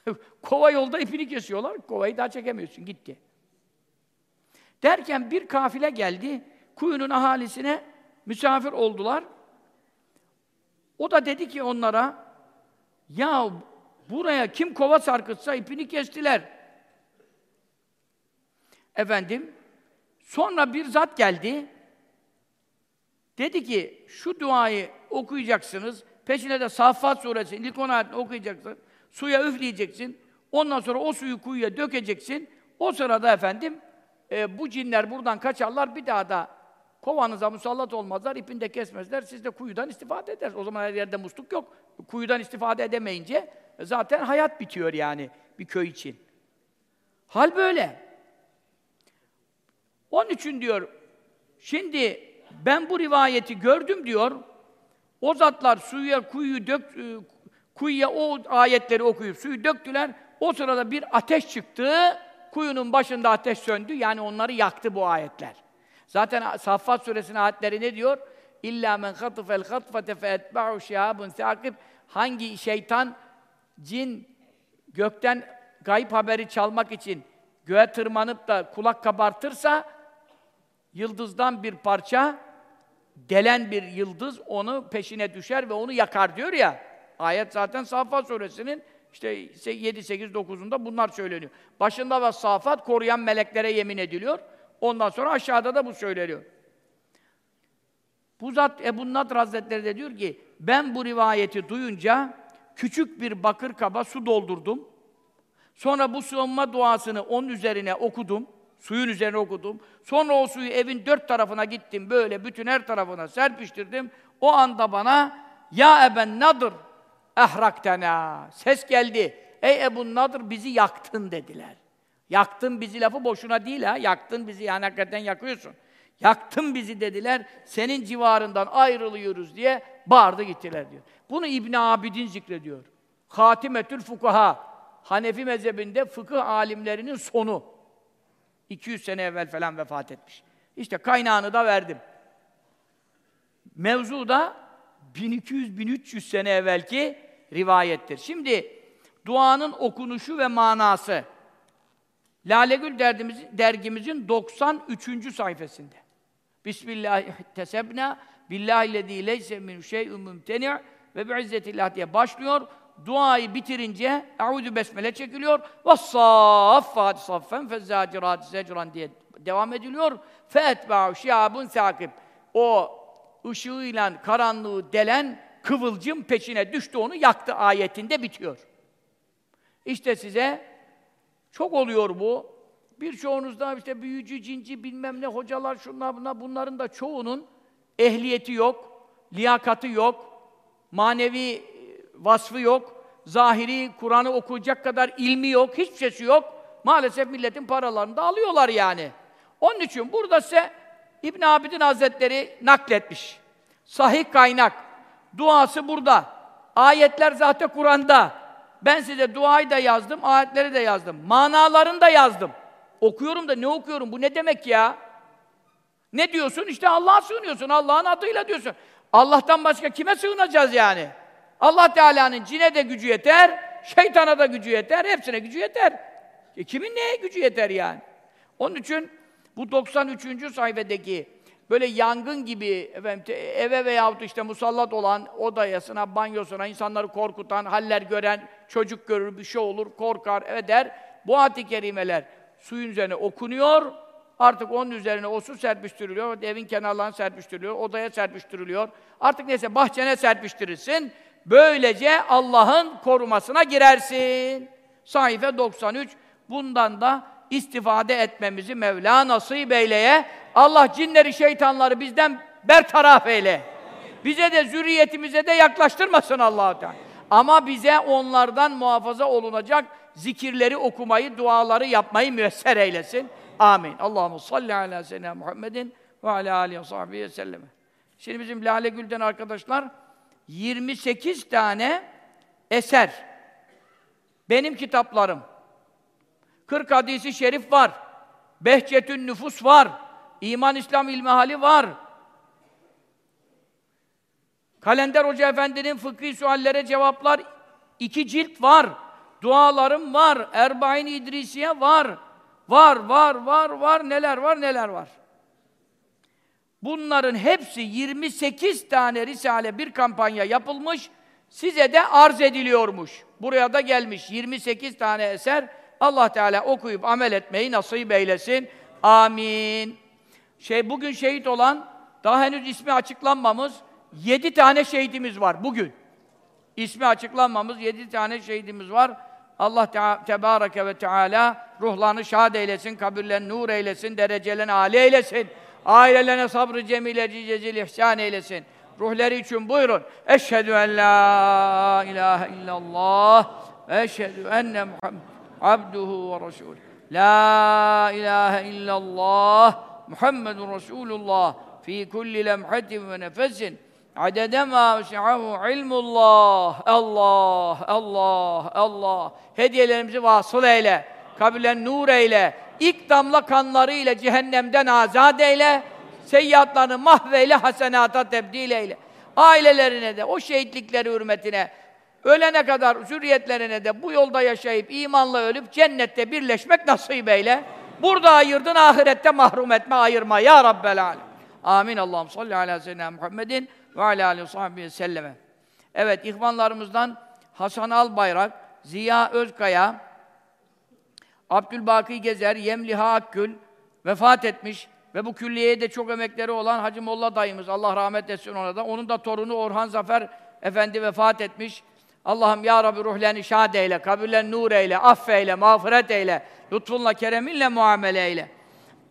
kova yolda ipini kesiyorlar. Kovayı daha çekemiyorsun. Gitti. Derken bir kafile geldi. Kuyunun ahalisine misafir oldular. O da dedi ki onlara ya buraya kim kova sarkıtsa ipini kestiler. Efendim sonra bir zat geldi. Dedi ki şu duayı okuyacaksınız. Peşine de Saffat suresi ilk on ayetini okuyacaksın. Suya üfleyeceksin. Ondan sonra o suyu kuyuya dökeceksin. O sırada efendim e, bu cinler buradan kaçarlar. Bir daha da Kovanıza musallat olmazlar, ipini de kesmezler, siz de kuyudan istifade edersiniz. O zaman her yerde musluk yok. Kuyudan istifade edemeyince zaten hayat bitiyor yani bir köy için. Hal böyle. Onun için diyor, şimdi ben bu rivayeti gördüm diyor, o zatlar suya kuyu dök, e, kuyuya o ayetleri okuyup suyu döktüler, o sırada bir ateş çıktı, kuyunun başında ateş söndü, yani onları yaktı bu ayetler. Zaten Saffat suresinin ayetleri ne diyor? İlla men hatıfel hatfete fe etba'u şihabun sakib hangi şeytan cin gökten gayip haberi çalmak için göğe tırmanıp da kulak kabartırsa yıldızdan bir parça delen bir yıldız onu peşine düşer ve onu yakar diyor ya. Ayet zaten Safat suresinin işte 7 8 9'unda bunlar söyleniyor. Başında ve Safat koruyan meleklere yemin ediliyor. Ondan sonra aşağıda da bu söyleniyor. Bu zat Ebu Nadr Hazretleri de diyor ki ben bu rivayeti duyunca küçük bir bakır kaba su doldurdum. Sonra bu sığınma duasını onun üzerine okudum. Suyun üzerine okudum. Sonra o suyu evin dört tarafına gittim. Böyle bütün her tarafına serpiştirdim. O anda bana ya Eben Nadır ehraktena. Ses geldi. Ey Ebu Nadır bizi yaktın dediler. Yaktın bizi lafı boşuna değil ha. Yaktın bizi yani hakikaten yakıyorsun. Yaktın bizi dediler. Senin civarından ayrılıyoruz diye bağırdı gittiler diyor. Bunu İbn Abidin zikrediyor. Hatimetül Fukaha. Hanefi mezhebinde fıkıh alimlerinin sonu. 200 sene evvel falan vefat etmiş. İşte kaynağını da verdim. Mevzu da 1200-1300 sene evvelki rivayettir. Şimdi duanın okunuşu ve manası Lalegül dergimizin, dergimizin 93. sayfasında. Bismillahirrahmanirrahim. Billahi leyse min şey'un mumteni' ve bi'izzetillah diye başlıyor. Duayı bitirince Eûzü besmele çekiliyor. Ve saffat saffen fezzacirat zecran diye devam ediliyor. Fetba'u şiabun sakib. O ışığıyla karanlığı delen kıvılcım peşine düştü onu yaktı ayetinde bitiyor. İşte size çok oluyor bu. Birçoğunuzda işte büyücü, cinci, bilmem ne hocalar, şunlar bunlar, bunların da çoğunun ehliyeti yok, liyakatı yok, manevi vasfı yok, zahiri Kur'an'ı okuyacak kadar ilmi yok, hiçbir şeysi yok. Maalesef milletin paralarını da alıyorlar yani. Onun için burada ise İbn Abidin Hazretleri nakletmiş. Sahih kaynak. Duası burada. Ayetler zaten Kur'an'da. Ben size duayı da yazdım, ayetleri de yazdım. Manalarını da yazdım. Okuyorum da ne okuyorum? Bu ne demek ya? Ne diyorsun? İşte Allah'a sığınıyorsun. Allah'ın adıyla diyorsun. Allah'tan başka kime sığınacağız yani? Allah Teala'nın cine de gücü yeter, şeytana da gücü yeter, hepsine gücü yeter. E kimin neye gücü yeter yani? Onun için bu 93. sayfadaki böyle yangın gibi efendim, eve veyahut işte musallat olan odayasına, banyosuna insanları korkutan, haller gören, çocuk görür, bir şey olur, korkar, eder. Bu ayet-i kerimeler suyun üzerine okunuyor, artık onun üzerine o su serpiştiriliyor, evin kenarlarına serpiştiriliyor, odaya serpiştiriliyor. Artık neyse bahçene serpiştirirsin. Böylece Allah'ın korumasına girersin. Sayfa 93. Bundan da istifade etmemizi Mevla nasip eyleye. Allah cinleri, şeytanları bizden bertaraf eyle. Bize de zürriyetimize de yaklaştırmasın allah Teala. Ama bize onlardan muhafaza olunacak zikirleri okumayı, duaları yapmayı müyesser eylesin. Amin. Allahu salli ala seyyidina Muhammedin ve ala alihi ve sahbihi sellem. Şimdi bizim Lale Gül'den arkadaşlar 28 tane eser. Benim kitaplarım. 40 hadisi şerif var. Behçetün nüfus var. İman İslam ilmihali var. Kalender Hoca Efendi'nin fıkhi suallere cevaplar iki cilt var. Dualarım var. Erbain İdrisiye var. Var, var, var, var. Neler var, neler var. Bunların hepsi 28 tane risale bir kampanya yapılmış. Size de arz ediliyormuş. Buraya da gelmiş 28 tane eser. Allah Teala okuyup amel etmeyi nasip eylesin. Amin. Şey bugün şehit olan daha henüz ismi açıklanmamız 7 tane şehidimiz var bugün. İsmi açıklanmamız 7 tane şehidimiz var. Allah Te Tebareke ve Teala ruhlarını şad eylesin, kabirlerini nur eylesin, derecelerini âli eylesin. Ailelerine sabrı cemile cicecil ihsan eylesin. Ruhları için buyurun. Eşhedü en la ilahe illallah ve eşhedü enne Muhammed abduhu ve resulü. La ilahe illallah Muhammedun Resulullah fi kulli lemhatin ve nefesin adede ma vesi'ahu ilmullah. Allah, Allah, Allah. Hediyelerimizi vasıl eyle. Kabirlerini nur eyle. İlk damla kanları ile cehennemden azat eyle. Seyyiatlarını mahveyle, hasenata tebdil eyle. Ailelerine de, o şehitlikleri hürmetine, ölene kadar zürriyetlerine de bu yolda yaşayıp, imanla ölüp cennette birleşmek nasip eyle. Burada ayırdın, ahirette mahrum etme, ayırma ya Rabbel Alem. Amin. Allah'ım salli ala seyyidina Muhammedin ve ala aleyhi sahbihi selleme. Evet, ihvanlarımızdan Hasan Albayrak, Ziya Özkaya, Abdülbaki Gezer, Yemliha Akgül vefat etmiş ve bu külliyeye de çok emekleri olan Hacı Molla dayımız, Allah rahmet etsin ona da. Onun da torunu Orhan Zafer Efendi vefat etmiş. Allah'ım ya Rabbi ruhlerini şad eyle, kabirlerini nur eyle, affeyle, mağfiret eyle, lütfunla, kereminle muamele eyle.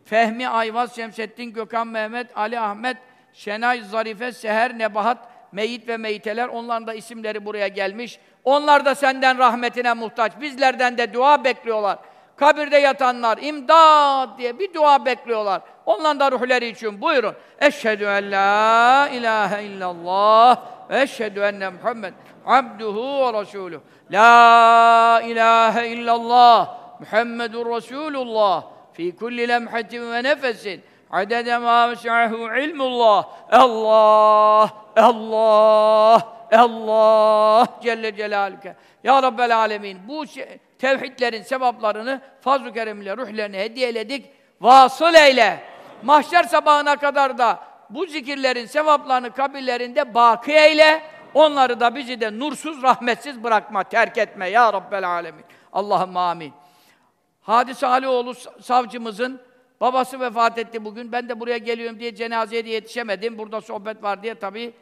Fehmi Ayvaz, Şemsettin, Gökhan, Mehmet, Ali, Ahmet, Şenay, Zarife, Seher, Nebahat, Meyit ve Meyiteler, onların da isimleri buraya gelmiş. Onlar da senden rahmetine muhtaç. Bizlerden de dua bekliyorlar. Kabirde yatanlar, imdat diye bir dua bekliyorlar. Onların da ruhları için buyurun. Eşhedü en la ilahe illallah ve eşhedü enne Muhammed abduhu ve resuluh. La ilahe illallah Muhammedun Resulullah fi kulli lemhatin ve nefesin adede ma vesi'ahu ilmullah. Allah, Allah, Allah Celle Celaluke. Ya Rabbel Alemin bu tevhidlerin sevaplarını fazl-ı keremle ruhlerine hediyeledik. Vasıl eyle. Mahşer sabahına kadar da bu zikirlerin sevaplarını kabirlerinde baki eyle. Onları da bizi de nursuz, rahmetsiz bırakma, terk etme ya Rabbel Alemin. Allah'ım amin. Hadis Alioğlu savcımızın babası vefat etti bugün. Ben de buraya geliyorum diye cenazeye de yetişemedim. Burada sohbet var diye tabii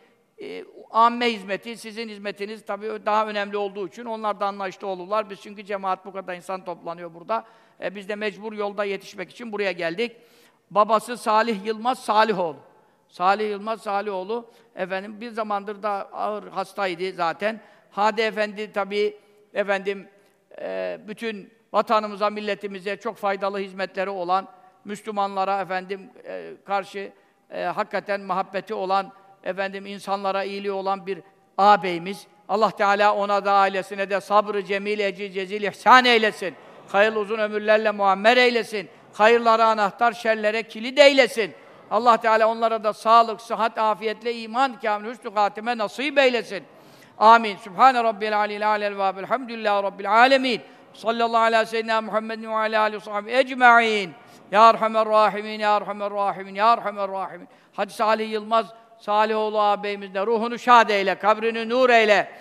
e, amme hizmeti, sizin hizmetiniz tabii daha önemli olduğu için onlar da anlayışlı olurlar. Biz çünkü cemaat bu kadar insan toplanıyor burada. E, biz de mecbur yolda yetişmek için buraya geldik. Babası Salih Yılmaz Salihoğlu. Salih Yılmaz Salihoğlu efendim bir zamandır da ağır hastaydı zaten. Hadi Efendi tabii efendim e, bütün vatanımıza, milletimize çok faydalı hizmetleri olan Müslümanlara efendim e, karşı e, hakikaten muhabbeti olan efendim insanlara iyiliği olan bir ağabeyimiz. Allah Teala ona da ailesine de sabrı cemil, ecil, cezil ihsan eylesin. Hayırlı uzun ömürlerle muammer eylesin. Hayırlara anahtar, şerlere kilit eylesin. Allah Teala onlara da sağlık, sıhhat, afiyetle iman, kamil, hüsnü katime nasip eylesin. Amin. Sübhane Rabbil alil alel ve elhamdülillahi Rabbil alemin. Sallallahu ala seyyidina Muhammedin ve ala alihi ve sahbihi ecma'in. Ya Erhamer Rahimin, Ya Erhamer Rahimin, Ya Erhamer Rahimin. Hacı Salih Yılmaz, Salihoğlu ağabeyimiz de ruhunu şad eyle, kabrini nur eyle.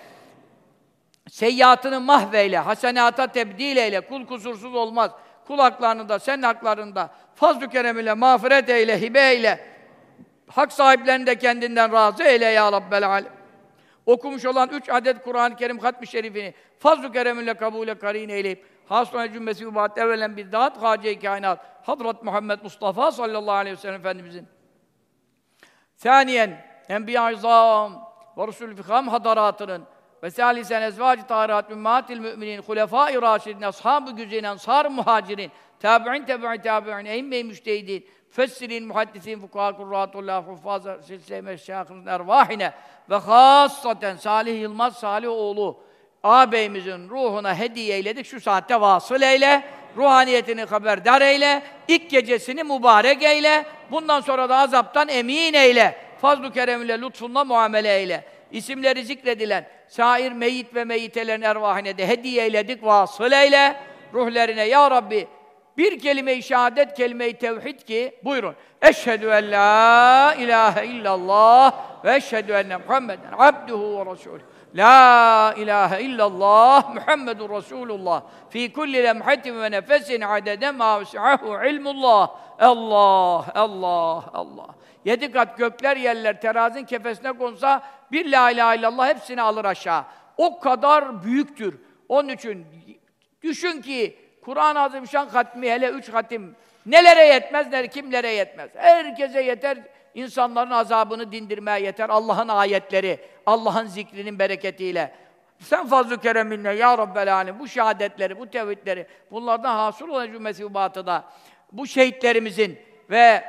Seyyiatını mahveyle, hasenata tebdil eyle. Kul kusursuz olmaz. Kul haklarında, sen haklarında fazl-ı kerem ile mağfiret eyle, hibe eyle. Hak sahiplerini de kendinden razı eyle ya Rabbel alem. Okumuş olan üç adet Kur'an-ı Kerim hatmi şerifini fazl-ı kerem kabule karin eyleyip hasrına cümbesi mübahat evvelen bir dağıt hace-i kainat Hazret Muhammed Mustafa sallallahu aleyhi ve sellem Efendimizin Saniyen Enbiya-i ve Resul-i Fikam hadaratının ve salisen ezvacı tahirat ümmatil müminin hulefâ-i râşidin ashab-ı güzin ensar muhacirin tabi'in tabi'in tabi'in eyyme-i müştehidin fessirin muhaddisin fukaha kurratullah huffaz silsile meşşâkının ervahine ve hassaten Salih Yılmaz Salih oğlu ağabeyimizin ruhuna hediye eyledik. Şu saatte vasıl eyle, ruhaniyetini haberdar eyle, ilk gecesini mübarek eyle, bundan sonra da azaptan emin eyle. Fazl-ı keremle, lütfunla muamele eyle. İsimleri zikredilen şair meyit ve meyitelerin ervahine de hediye eyledik, vasıl eyle. Ruhlerine ya Rabbi bir kelime-i şehadet, kelime-i tevhid ki, buyurun. Eşhedü en la ilahe illallah ve eşhedü enne Muhammeden abduhu ve resulü. La ilahe illallah Muhammedun Resulullah fi kulli lemhatin ve nefesin adede ma ilmullah. Allah, Allah, Allah. Yedi kat gökler yerler terazin kefesine konsa bir la ilahe illallah hepsini alır aşağı. O kadar büyüktür. Onun için düşün ki Kur'an-ı Azimüşşan hatmi hele üç hatim Nelere yetmez, ne, kimlere yetmez. Herkese yeter, insanların azabını dindirmeye yeter. Allah'ın ayetleri, Allah'ın zikrinin bereketiyle. Sen fazl-ı kereminle ya Rabbel Alem bu şehadetleri, bu tevhidleri, bunlardan hasıl olan cümlesi batıda bu şehitlerimizin ve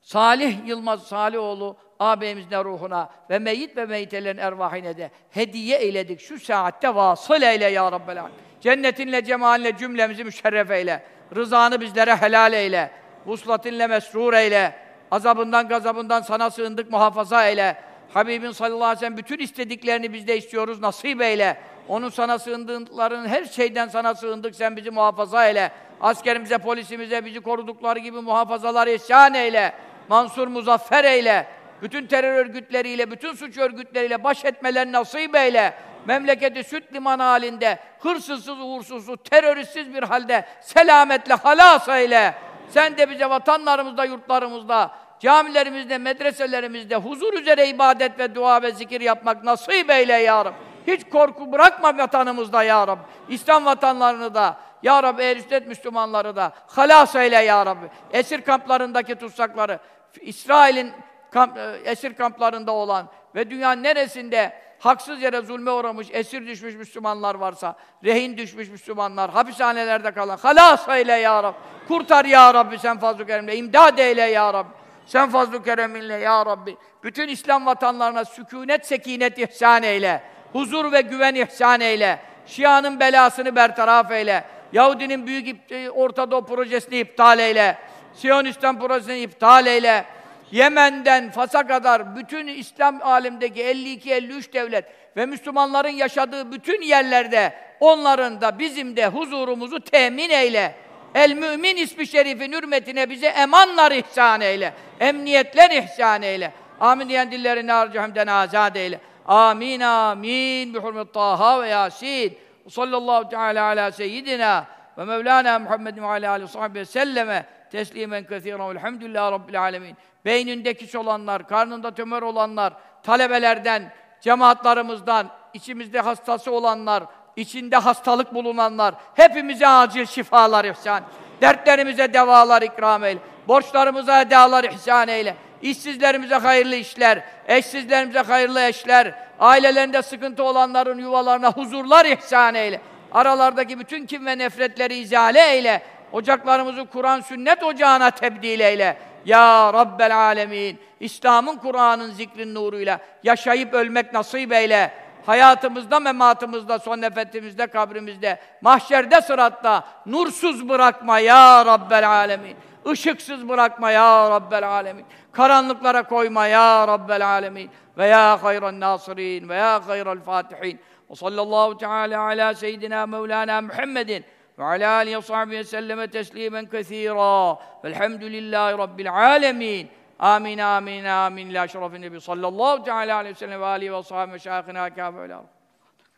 Salih Yılmaz Salihoğlu ağabeyimizin ruhuna ve meyyit ve meyyitelerin ervahine de hediye eyledik. Şu saatte vasıl eyle ya Rabbel. Cennetinle, cemalinle cümlemizi müşerref eyle. Rızanı bizlere helal eyle. Vuslatinle mesrur eyle. Azabından, gazabından sana sığındık, muhafaza eyle. Habibin sallallahu aleyhi ve sellem bütün istediklerini biz de istiyoruz, nasip eyle. Onun sana sığındıklarının her şeyden sana sığındık, sen bizi muhafaza eyle. Askerimize, polisimize bizi korudukları gibi muhafazaları ihsan eyle. Mansur muzaffer eyle. Bütün terör örgütleriyle, bütün suç örgütleriyle baş etmelerini nasip eyle. Memleketi süt liman halinde, hırsızsız, uğursuzsuz, teröristsiz bir halde selametle halas eyle. Sen de bize vatanlarımızda, yurtlarımızda, camilerimizde, medreselerimizde huzur üzere ibadet ve dua ve zikir yapmak nasip eyle ya Rabbi. Hiç korku bırakma vatanımızda ya Rabbi. İslam vatanlarını da, ya Rabbi Müslümanları da halas eyle ya Rabbi. Esir kamplarındaki tutsakları, İsrail'in kamp, e, esir kamplarında olan ve dünyanın neresinde haksız yere zulme uğramış, esir düşmüş Müslümanlar varsa, rehin düşmüş Müslümanlar, hapishanelerde kalan, halas eyle ya Rabbi. Kurtar ya Rabbi sen fazl-ı kerimle, imdad eyle ya Rabbi. Sen fazl-ı kereminle ya Rabbi. Bütün İslam vatanlarına sükunet, sekinet ihsan eyle. Huzur ve güven ihsan eyle. Şia'nın belasını bertaraf eyle. Yahudinin büyük e, Orta Doğu projesini iptal eyle. Siyonistan projesini iptal eyle. Yemen'den Fas'a kadar bütün İslam alemdeki 52-53 devlet ve Müslümanların yaşadığı bütün yerlerde onların da bizim de huzurumuzu temin eyle. El mümin ismi şerifin hürmetine bize emanlar ihsan eyle. Emniyetler ihsan eyle. Amin diyen dillerini harcı azad eyle. Amin amin. Bi hurmet Taha ve Yasin. Sallallahu teala ala seyyidina ve Mevlana Muhammed ve ala aleyhi ve selleme teslimen kesiren velhamdülillahi rabbil alemin. Beynindeki olanlar, karnında tümör olanlar, talebelerden, cemaatlarımızdan, içimizde hastası olanlar, içinde hastalık bulunanlar, hepimize acil şifalar ihsan. Dertlerimize devalar ikram eyle. Borçlarımıza edalar ihsan eyle. İşsizlerimize hayırlı işler, eşsizlerimize hayırlı eşler, ailelerinde sıkıntı olanların yuvalarına huzurlar ihsan eyle. Aralardaki bütün kim ve nefretleri izale eyle. Ocaklarımızı Kur'an sünnet ocağına tebdil eyle. Ya Rabbel Alemin. İslam'ın, Kur'an'ın zikrin nuruyla yaşayıp ölmek nasip eyle. Hayatımızda, mematımızda, son nefesimizde, kabrimizde, mahşerde, sıratta nursuz bırakma ya Rabbel Alemin. Işıksız bırakma ya Rabbel Alemin. Karanlıklara koyma ya Rabbel Alemin. Ve ya hayran nasirin ve ya hayral fatihin. Ve sallallahu teala ala seyyidina Mevlana Muhammedin ve ala alihi ve sahbihi selleme teslimen kethira. Velhamdülillahi Rabbil alemin. Amin, amin, amin. La şerefin nebi sallallahu teala aleyhi ve sellem ve alihi ve sahibi meşayihina kâfe ve la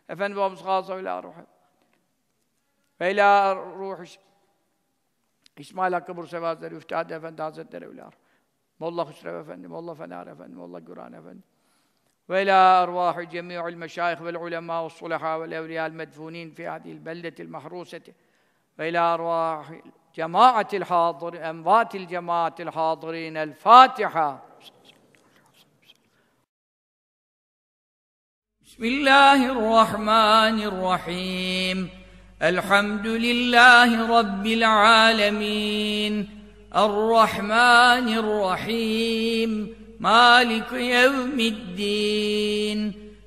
Efendi babamız khasa ve la ruhu. Ve la ruhu İsmail Hakkı Bursevi Hazretleri, Üftihadi Efendi Hazretleri ve la Molla Hüsrev Efendi, Molla Fener Efendi, Molla Güran Efendi. Ve la arvahi cemi'il meşayih vel ulema ve sulaha vel evliya'l medfunin fi hadil beldetil mahruseti. وإلى أرواح جماعة الحاضر أموات الجماعة الحاضرين. الفاتحة. بسم الله الرحمن الرحيم. الحمد لله رب العالمين. الرحمن الرحيم. مالك يوم الدين.